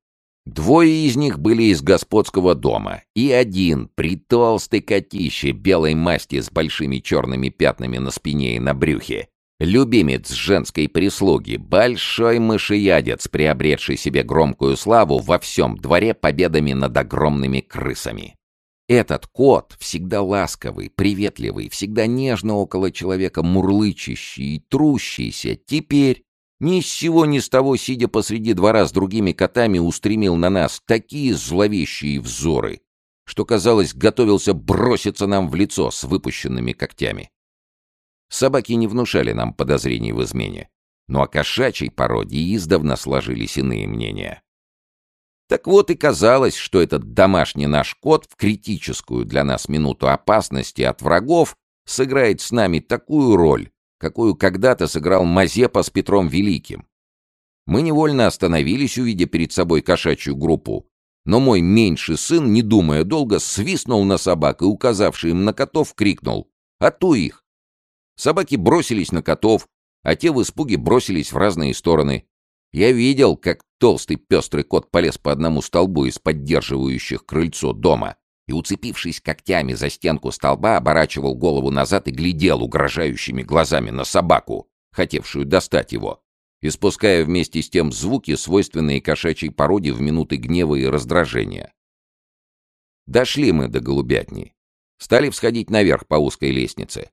Двое из них были из господского дома, и один, при толстой котище белой масти с большими черными пятнами на спине и на брюхе, любимец женской прислуги, большой мышеядец, приобретший себе громкую славу во всем дворе победами над огромными крысами. Этот кот, всегда ласковый, приветливый, всегда нежно около человека мурлычащий и трущийся, теперь ни с сего ни с того, сидя посреди двора с другими котами, устремил на нас такие зловещие взоры, что, казалось, готовился броситься нам в лицо с выпущенными когтями. Собаки не внушали нам подозрений в измене, но о кошачьей породе издавна сложились иные мнения. Так вот и казалось, что этот домашний наш кот в критическую для нас минуту опасности от врагов сыграет с нами такую роль, какую когда-то сыграл Мазепа с Петром Великим. Мы невольно остановились, увидя перед собой кошачью группу, но мой меньший сын, не думая долго, свистнул на собак и, указавший им на котов, крикнул «А ту их!». Собаки бросились на котов, а те в испуге бросились в разные стороны. Я видел, как толстый пестрый кот полез по одному столбу из поддерживающих крыльцо дома и, уцепившись когтями за стенку столба, оборачивал голову назад и глядел угрожающими глазами на собаку, хотевшую достать его, испуская вместе с тем звуки, свойственные кошачьей породе в минуты гнева и раздражения. Дошли мы до голубятни. Стали всходить наверх по узкой лестнице.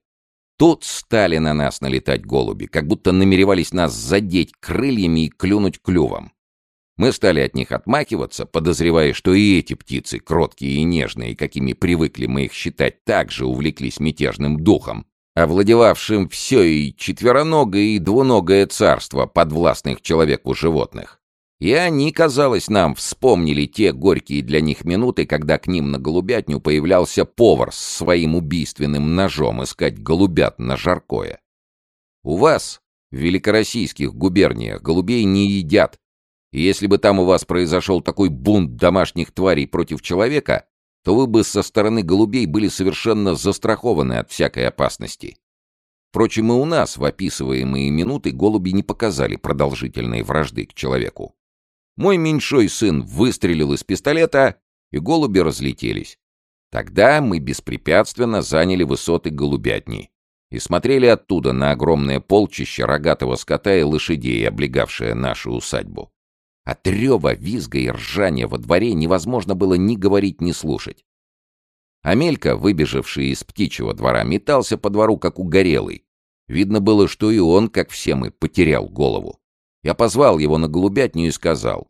Тут стали на нас налетать голуби, как будто намеревались нас задеть крыльями и клюнуть клювом. Мы стали от них отмахиваться, подозревая, что и эти птицы, кроткие и нежные, какими привыкли мы их считать, также увлеклись мятежным духом, овладевавшим все и четвероногое, и двуногое царство подвластных человеку животных. И они, казалось нам, вспомнили те горькие для них минуты, когда к ним на голубятню появлялся повар с своим убийственным ножом искать голубят на жаркое. У вас, в великороссийских губерниях, голубей не едят, и если бы там у вас произошел такой бунт домашних тварей против человека, то вы бы со стороны голубей были совершенно застрахованы от всякой опасности. Впрочем, и у нас в описываемые минуты голуби не показали продолжительной вражды к человеку. Мой меньшой сын выстрелил из пистолета, и голуби разлетелись. Тогда мы беспрепятственно заняли высоты голубятни и смотрели оттуда на огромное полчище рогатого скота и лошадей, облегавшее нашу усадьбу. От рева, визга и ржания во дворе невозможно было ни говорить, ни слушать. Амелька, выбежавший из птичьего двора, метался по двору, как угорелый. Видно было, что и он, как все мы, потерял голову. Я позвал его на голубятню и сказал,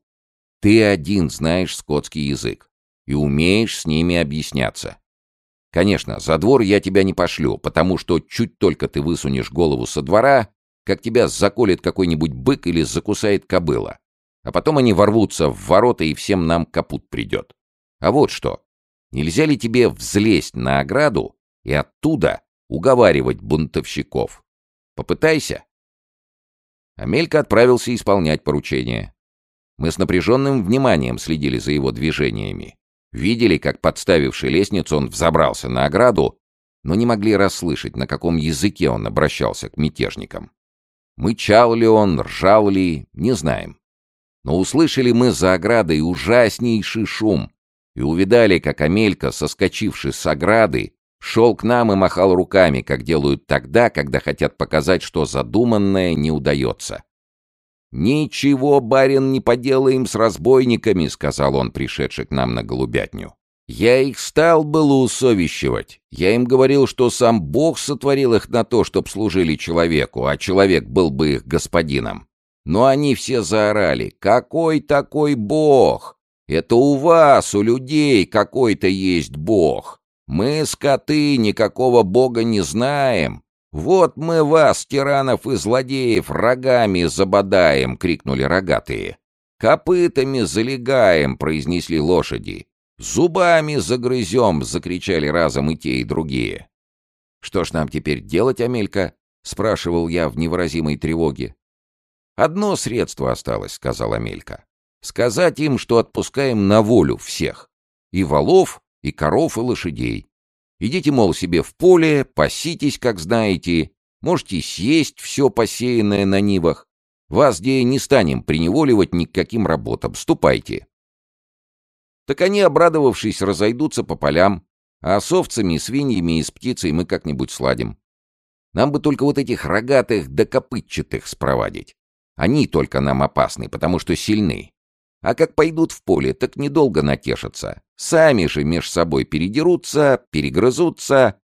«Ты один знаешь скотский язык и умеешь с ними объясняться. Конечно, за двор я тебя не пошлю, потому что чуть только ты высунешь голову со двора, как тебя заколет какой-нибудь бык или закусает кобыла. А потом они ворвутся в ворота, и всем нам капут придет. А вот что. Нельзя ли тебе взлезть на ограду и оттуда уговаривать бунтовщиков? Попытайся. Амелька отправился исполнять поручение. Мы с напряженным вниманием следили за его движениями. Видели, как, подставивший лестницу, он взобрался на ограду, но не могли расслышать, на каком языке он обращался к мятежникам. Мычал ли он, ржал ли, не знаем. Но услышали мы за оградой ужаснейший шум и увидали, как Амелька, соскочивший с ограды, шел к нам и махал руками, как делают тогда, когда хотят показать, что задуманное не удается. «Ничего, барин, не поделаем с разбойниками», — сказал он, пришедший к нам на голубятню. «Я их стал было усовещивать. Я им говорил, что сам Бог сотворил их на то, чтоб служили человеку, а человек был бы их господином. Но они все заорали «Какой такой бог? Это у вас, у людей, какой-то есть бог. Мы, скоты, никакого бога не знаем. Вот мы вас, тиранов и злодеев, рогами забодаем!» — крикнули рогатые. «Копытами залегаем!» — произнесли лошади. «Зубами загрызем!» — закричали разом и те, и другие. «Что ж нам теперь делать, Амелька?» — спрашивал я в невыразимой тревоге. «Одно средство осталось», — сказала Мелька. «Сказать им, что отпускаем на волю всех. И волов, и коров, и лошадей. Идите, мол, себе в поле, паситесь, как знаете, можете съесть все посеянное на нивах. Вас, где не станем приневоливать ни к каким работам. Ступайте». Так они, обрадовавшись, разойдутся по полям, а с овцами, свиньями и с птицей мы как-нибудь сладим. Нам бы только вот этих рогатых да копытчатых спровадить. Они только нам опасны, потому что сильны. А как пойдут в поле, так недолго натешатся. Сами же меж собой передерутся, перегрызутся.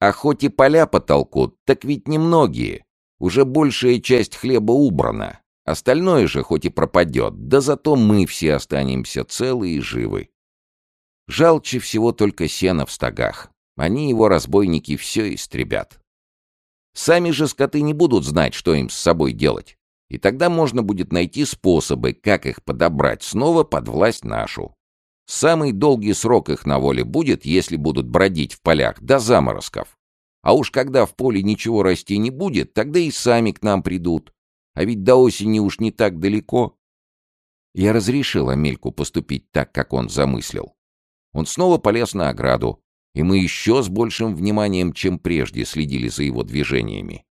А хоть и поля потолкут, так ведь немногие. Уже большая часть хлеба убрана. Остальное же хоть и пропадет, да зато мы все останемся целы и живы. Жалче всего только сено в стогах. Они, его разбойники, все истребят. Сами же скоты не будут знать, что им с собой делать. И тогда можно будет найти способы, как их подобрать снова под власть нашу. Самый долгий срок их на воле будет, если будут бродить в полях до заморозков. А уж когда в поле ничего расти не будет, тогда и сами к нам придут. А ведь до осени уж не так далеко. Я разрешил Амельку поступить так, как он замыслил. Он снова полез на ограду, и мы еще с большим вниманием, чем прежде, следили за его движениями.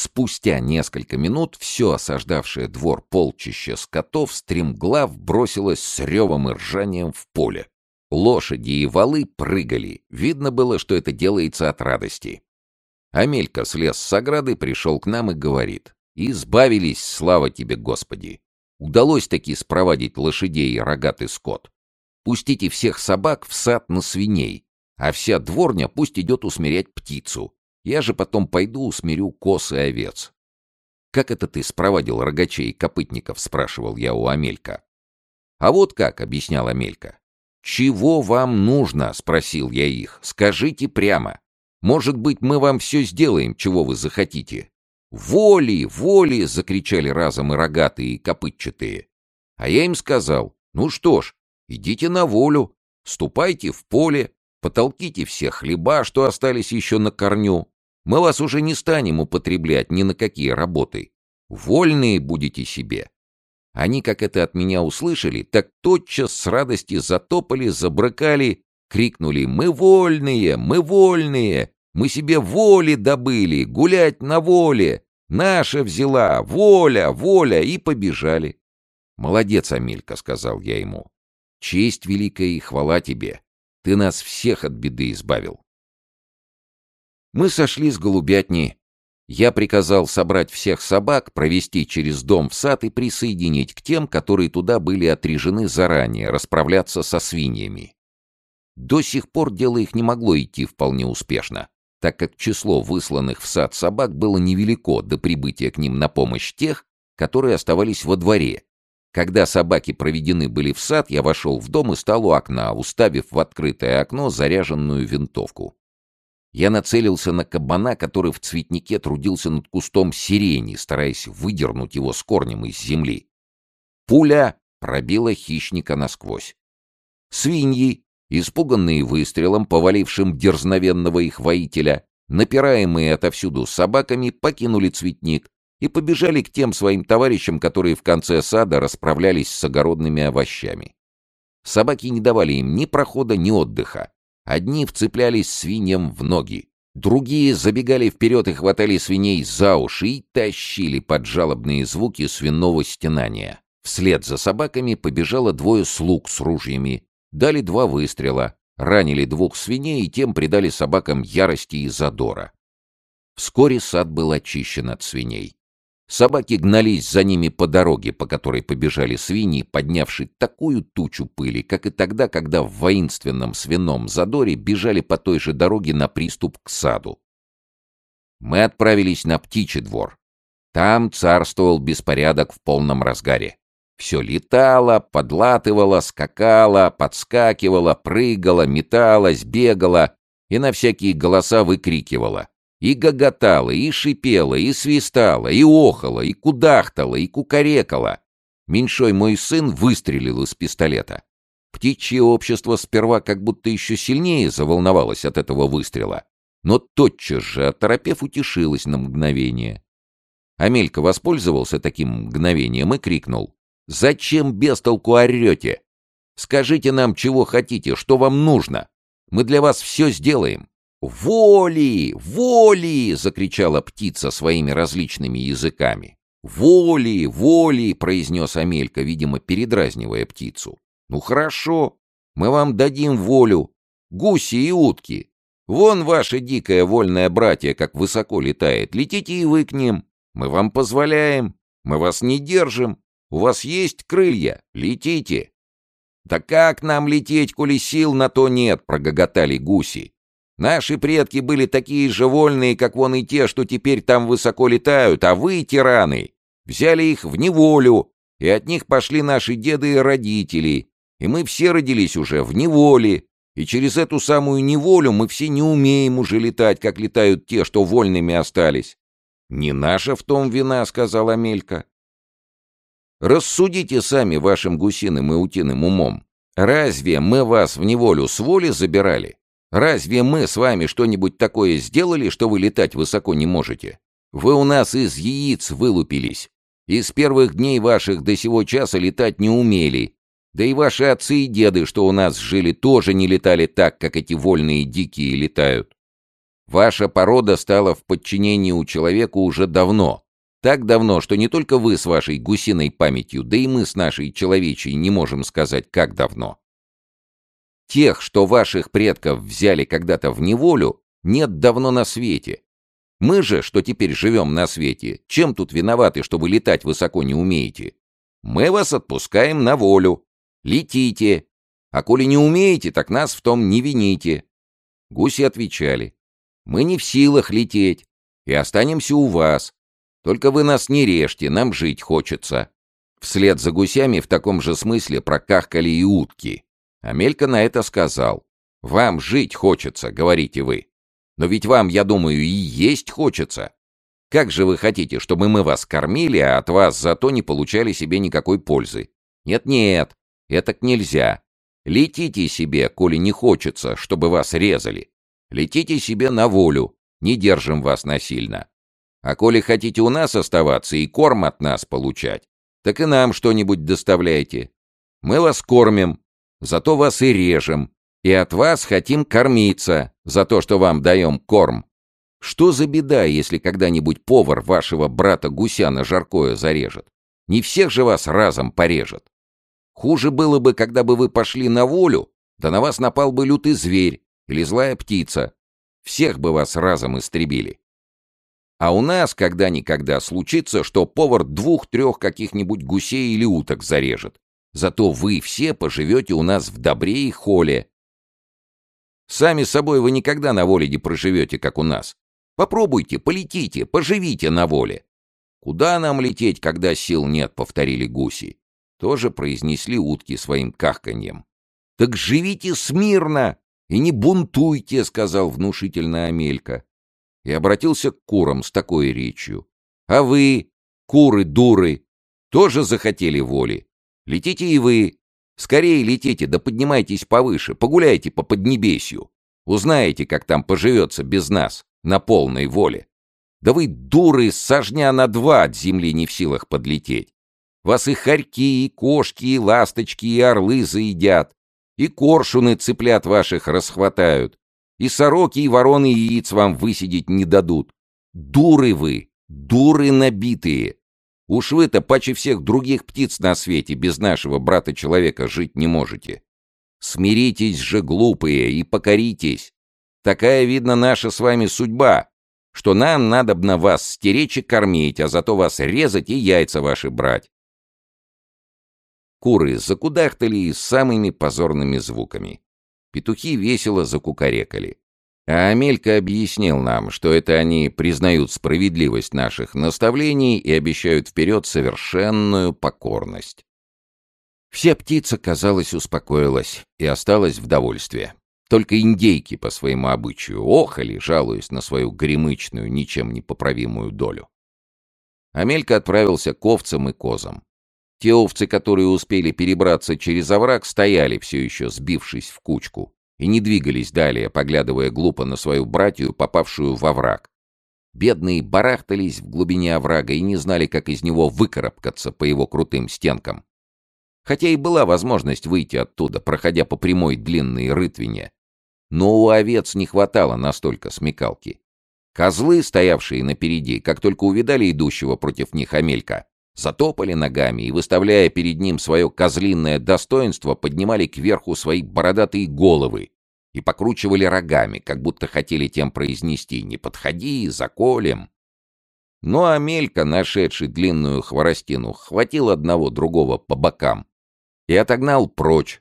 Спустя несколько минут все осаждавшее двор полчище скотов стремглав бросилось с ревом и ржанием в поле. Лошади и валы прыгали. Видно было, что это делается от радости. Амелька слез с ограды, пришел к нам и говорит. «Избавились, слава тебе, Господи! Удалось таки спровадить лошадей и рогатый скот. Пустите всех собак в сад на свиней, а вся дворня пусть идет усмирять птицу. Я же потом пойду усмирю косы овец. «Как это ты спровадил рогачей и копытников?» — спрашивал я у Амелька. А вот как, — объясняла Мелька. «Чего вам нужно?» — спросил я их. «Скажите прямо. Может быть, мы вам все сделаем, чего вы захотите». «Воли, воли!» — закричали разом и рогатые, и копытчатые. А я им сказал, ну что ж, идите на волю, ступайте в поле, потолките все хлеба, что остались еще на корню. Мы вас уже не станем употреблять ни на какие работы. Вольные будете себе. Они, как это от меня услышали, так тотчас с радости затопали, забрыкали, крикнули «Мы вольные! Мы вольные! Мы себе воли добыли! Гулять на воле! Наша взяла! Воля! Воля!» и побежали. «Молодец, Амелька», — сказал я ему. «Честь великая и хвала тебе. Ты нас всех от беды избавил». Мы сошли с голубятни я приказал собрать всех собак, провести через дом в сад и присоединить к тем, которые туда были отрежены заранее, расправляться со свиньями. До сих пор дело их не могло идти вполне успешно, так как число высланных в сад собак было невелико до прибытия к ним на помощь тех, которые оставались во дворе. Когда собаки проведены были в сад, я вошел в дом и стал у окна, уставив в открытое окно заряженную винтовку. Я нацелился на кабана, который в цветнике трудился над кустом сирени, стараясь выдернуть его с корнем из земли. Пуля пробила хищника насквозь. Свиньи, испуганные выстрелом, повалившим дерзновенного их воителя, напираемые отовсюду собаками, покинули цветник и побежали к тем своим товарищам, которые в конце сада расправлялись с огородными овощами. Собаки не давали им ни прохода, ни отдыха. Одни вцеплялись свиньям в ноги, другие забегали вперед и хватали свиней за уши и тащили под жалобные звуки свиного стенания. Вслед за собаками побежало двое слуг с ружьями, дали два выстрела, ранили двух свиней и тем придали собакам ярости и задора. Вскоре сад был очищен от свиней. Собаки гнались за ними по дороге, по которой побежали свиньи, поднявшие такую тучу пыли, как и тогда, когда в воинственном свином задоре бежали по той же дороге на приступ к саду. Мы отправились на птичий двор. Там царствовал беспорядок в полном разгаре. Все летало, подлатывало, скакало, подскакивало, прыгало, металось, бегало и на всякие голоса выкрикивало. И гоготала, и шипела, и свистала, и охала, и кудахтала, и кукарекала. Меньшой мой сын выстрелил из пистолета. Птичье общество сперва как будто еще сильнее заволновалось от этого выстрела, но тотчас же, оторопев, утешилось на мгновение. Амелька воспользовался таким мгновением и крикнул. «Зачем без толку орете? Скажите нам, чего хотите, что вам нужно. Мы для вас все сделаем. «Воли! Воли!» — закричала птица своими различными языками. «Воли! Воли!» — произнес Амелька, видимо, передразнивая птицу. «Ну хорошо, мы вам дадим волю. Гуси и утки. Вон ваше дикое вольное братья, как высоко летает. Летите и вы к ним. Мы вам позволяем. Мы вас не держим. У вас есть крылья. Летите». «Да как нам лететь, коли сил на то нет?» — прогоготали гуси. Наши предки были такие же вольные, как вон и те, что теперь там высоко летают, а вы, тираны, взяли их в неволю, и от них пошли наши деды и родители, и мы все родились уже в неволе, и через эту самую неволю мы все не умеем уже летать, как летают те, что вольными остались. «Не наша в том вина», — сказала Амелька. «Рассудите сами вашим гусиным и утиным умом. Разве мы вас в неволю с воли забирали? Разве мы с вами что-нибудь такое сделали, что вы летать высоко не можете? Вы у нас из яиц вылупились. И с первых дней ваших до сего часа летать не умели. Да и ваши отцы и деды, что у нас жили, тоже не летали так, как эти вольные дикие летают. Ваша порода стала в подчинении у человека уже давно. Так давно, что не только вы с вашей гусиной памятью, да и мы с нашей человечей не можем сказать, как давно. Тех, что ваших предков взяли когда-то в неволю, нет давно на свете. Мы же, что теперь живем на свете, чем тут виноваты, что вы летать высоко не умеете? Мы вас отпускаем на волю. Летите. А коли не умеете, так нас в том не вините. Гуси отвечали. Мы не в силах лететь. И останемся у вас. Только вы нас не режьте, нам жить хочется. Вслед за гусями в таком же смысле прокахкали и утки. Амелька на это сказал. «Вам жить хочется», — говорите вы. «Но ведь вам, я думаю, и есть хочется. Как же вы хотите, чтобы мы вас кормили, а от вас зато не получали себе никакой пользы? Нет-нет, это нельзя. Летите себе, коли не хочется, чтобы вас резали. Летите себе на волю, не держим вас насильно. А коли хотите у нас оставаться и корм от нас получать, так и нам что-нибудь доставляйте. Мы вас кормим, зато вас и режем, и от вас хотим кормиться за то, что вам даем корм. Что за беда, если когда-нибудь повар вашего брата-гуся на жаркое зарежет? Не всех же вас разом порежет. Хуже было бы, когда бы вы пошли на волю, да на вас напал бы лютый зверь или злая птица. Всех бы вас разом истребили. А у нас когда-никогда случится, что повар двух-трех каких-нибудь гусей или уток зарежет. Зато вы все поживете у нас в добре и холе. Сами собой вы никогда на воле не проживете, как у нас. Попробуйте, полетите, поживите на воле. Куда нам лететь, когда сил нет, повторили гуси. Тоже произнесли утки своим кахканьем. Так живите смирно и не бунтуйте, сказал внушительно Амелька и обратился к курам с такой речью. «А вы, куры-дуры, тоже захотели воли? Летите и вы. Скорее летите, да поднимайтесь повыше, погуляйте по Поднебесью. Узнаете, как там поживется без нас, на полной воле. Да вы, дуры, сожня на два от земли не в силах подлететь. Вас и хорьки, и кошки, и ласточки, и орлы заедят, и коршуны цыплят ваших расхватают, и сороки, и вороны яиц вам высидеть не дадут. Дуры вы, дуры набитые. Уж вы-то паче всех других птиц на свете без нашего брата-человека жить не можете. Смиритесь же, глупые, и покоритесь. Такая, видно, наша с вами судьба, что нам надо б на вас стеречь и кормить, а зато вас резать и яйца ваши брать. Куры закудахтали с самыми позорными звуками. Петухи весело закукарекали. А Амелька объяснил нам, что это они признают справедливость наших наставлений и обещают вперед совершенную покорность. Вся птица, казалось, успокоилась и осталась в довольстве. Только индейки по своему обычаю охали, жалуясь на свою гремычную, ничем не поправимую долю. Амелька отправился к овцам и козам. Те овцы, которые успели перебраться через овраг, стояли все еще, сбившись в кучку, и не двигались далее, поглядывая глупо на свою братью, попавшую в овраг. Бедные барахтались в глубине оврага и не знали, как из него выкарабкаться по его крутым стенкам. Хотя и была возможность выйти оттуда, проходя по прямой длинной рытвине. Но у овец не хватало настолько смекалки. Козлы, стоявшие напереди, как только увидали идущего против них Амелька, затопали ногами и, выставляя перед ним свое козлинное достоинство, поднимали кверху свои бородатые головы и покручивали рогами, как будто хотели тем произнести «Не подходи, заколем». Ну а Мелька, нашедший длинную хворостину, хватил одного другого по бокам и отогнал прочь.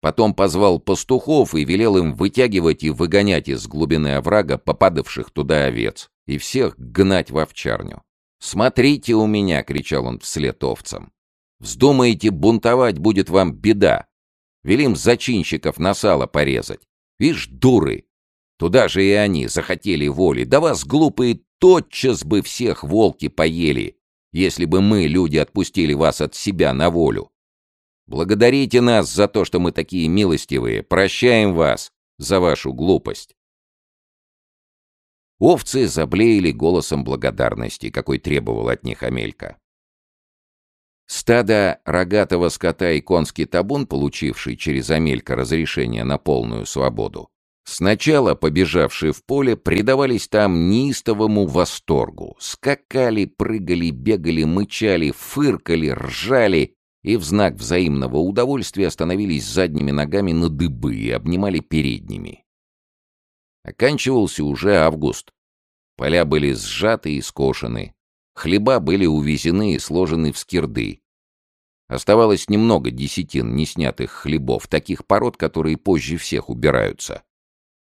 Потом позвал пастухов и велел им вытягивать и выгонять из глубины оврага попадавших туда овец и всех гнать в овчарню. «Смотрите у меня!» — кричал он вслед овцам. «Вздумаете бунтовать, будет вам беда. Велим зачинщиков на сало порезать. Вишь, дуры! Туда же и они захотели воли. Да вас, глупые, тотчас бы всех волки поели, если бы мы, люди, отпустили вас от себя на волю. Благодарите нас за то, что мы такие милостивые. Прощаем вас за вашу глупость. Овцы заблеяли голосом благодарности, какой требовал от них Амелька. Стадо рогатого скота и конский табун, получивший через Амелька разрешение на полную свободу, сначала побежавшие в поле предавались там неистовому восторгу. Скакали, прыгали, бегали, мычали, фыркали, ржали и в знак взаимного удовольствия становились задними ногами на дыбы и обнимали передними. Оканчивался уже август. Поля были сжаты и скошены. Хлеба были увезены и сложены в скирды. Оставалось немного десятин неснятых хлебов, таких пород, которые позже всех убираются.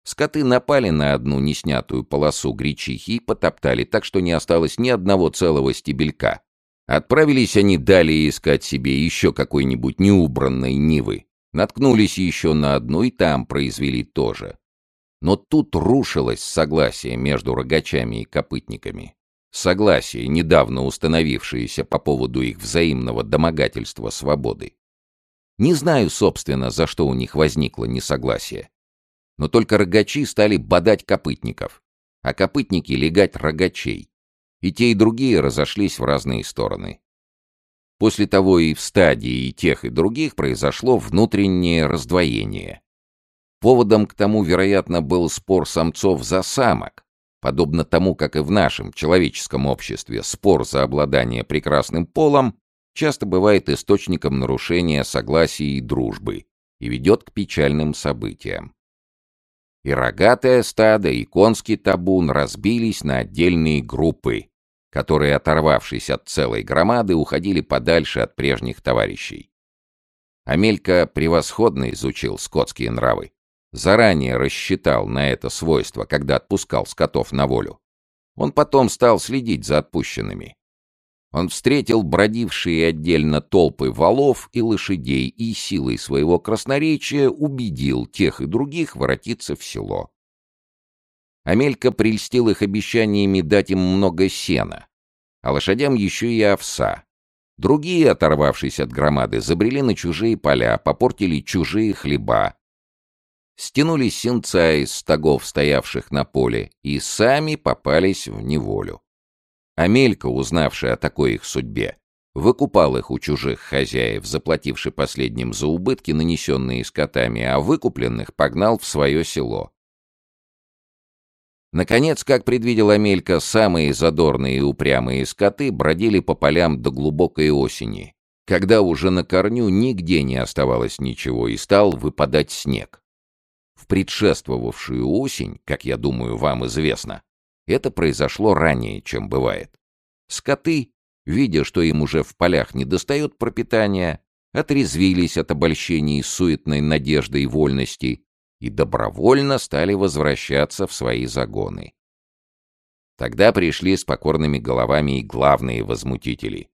Скоты напали на одну неснятую полосу гречихи и потоптали так, что не осталось ни одного целого стебелька. Отправились они далее искать себе еще какой-нибудь неубранной Нивы. Наткнулись еще на одну и там произвели тоже. Но тут рушилось согласие между рогачами и копытниками. Согласие, недавно установившееся по поводу их взаимного домогательства свободы. Не знаю, собственно, за что у них возникло несогласие. Но только рогачи стали бодать копытников, а копытники легать рогачей. И те, и другие разошлись в разные стороны. После того и в стадии и тех, и других произошло внутреннее раздвоение. Поводом к тому, вероятно, был спор самцов за самок, подобно тому, как и в нашем человеческом обществе спор за обладание прекрасным полом часто бывает источником нарушения согласия и дружбы и ведет к печальным событиям. И рогатое стадо, и конский табун разбились на отдельные группы, которые, оторвавшись от целой громады, уходили подальше от прежних товарищей. Амелька превосходно изучил скотские нравы. Заранее рассчитал на это свойство, когда отпускал скотов на волю. Он потом стал следить за отпущенными. Он встретил бродившие отдельно толпы валов и лошадей и силой своего красноречия убедил тех и других воротиться в село. Амелька прельстил их обещаниями дать им много сена, а лошадям еще и овса. Другие, оторвавшись от громады, забрели на чужие поля, попортили чужие хлеба, стянули сенца из стогов, стоявших на поле, и сами попались в неволю. Амелька, узнавшая о такой их судьбе, выкупал их у чужих хозяев, заплативши последним за убытки, нанесенные скотами, а выкупленных погнал в свое село. Наконец, как предвидел Амелька, самые задорные и упрямые скоты бродили по полям до глубокой осени, когда уже на корню нигде не оставалось ничего и стал выпадать снег. В предшествовавшую осень, как я думаю, вам известно, это произошло ранее, чем бывает. Скоты, видя, что им уже в полях недостает пропитания, отрезвились от обольщений суетной надежды и вольности и добровольно стали возвращаться в свои загоны. Тогда пришли с покорными головами и главные возмутители.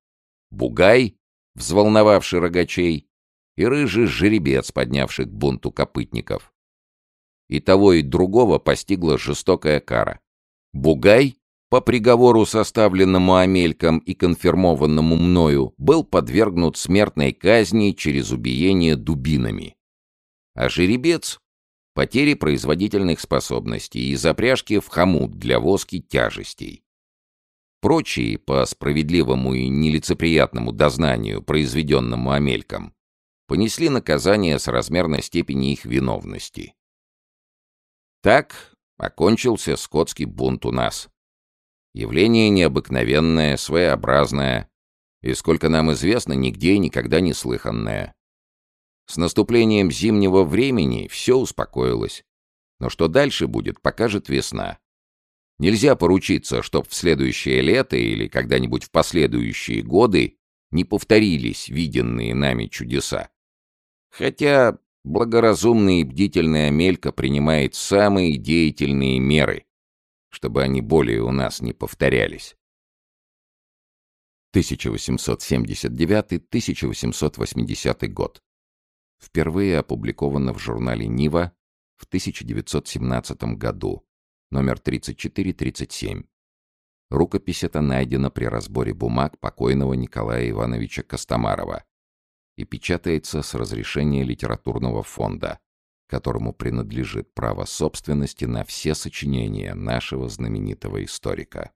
Бугай, взволновавший рогачей, и рыжий жеребец, поднявший к бунту копытников. И того, и другого постигла жестокая кара. Бугай, по приговору, составленному Амельком и конфирмованному мною, был подвергнут смертной казни через убиение дубинами. А жеребец — потери производительных способностей и запряжки в хомут для воски тяжестей. Прочие, по справедливому и нелицеприятному дознанию, произведенному Амельком, понесли наказание размерной степени их виновности. Так окончился скотский бунт у нас. Явление необыкновенное, своеобразное, и, сколько нам известно, нигде и никогда не слыханное. С наступлением зимнего времени все успокоилось. Но что дальше будет, покажет весна. Нельзя поручиться, чтоб в следующее лето или когда-нибудь в последующие годы не повторились виденные нами чудеса. Хотя благоразумный и бдительный Амелька принимает самые деятельные меры, чтобы они более у нас не повторялись. 1879-1880 год. Впервые опубликовано в журнале «Нива» в 1917 году, номер 34-37. Рукопись эта найдена при разборе бумаг покойного Николая Ивановича Костомарова и печатается с разрешения литературного фонда, которому принадлежит право собственности на все сочинения нашего знаменитого историка.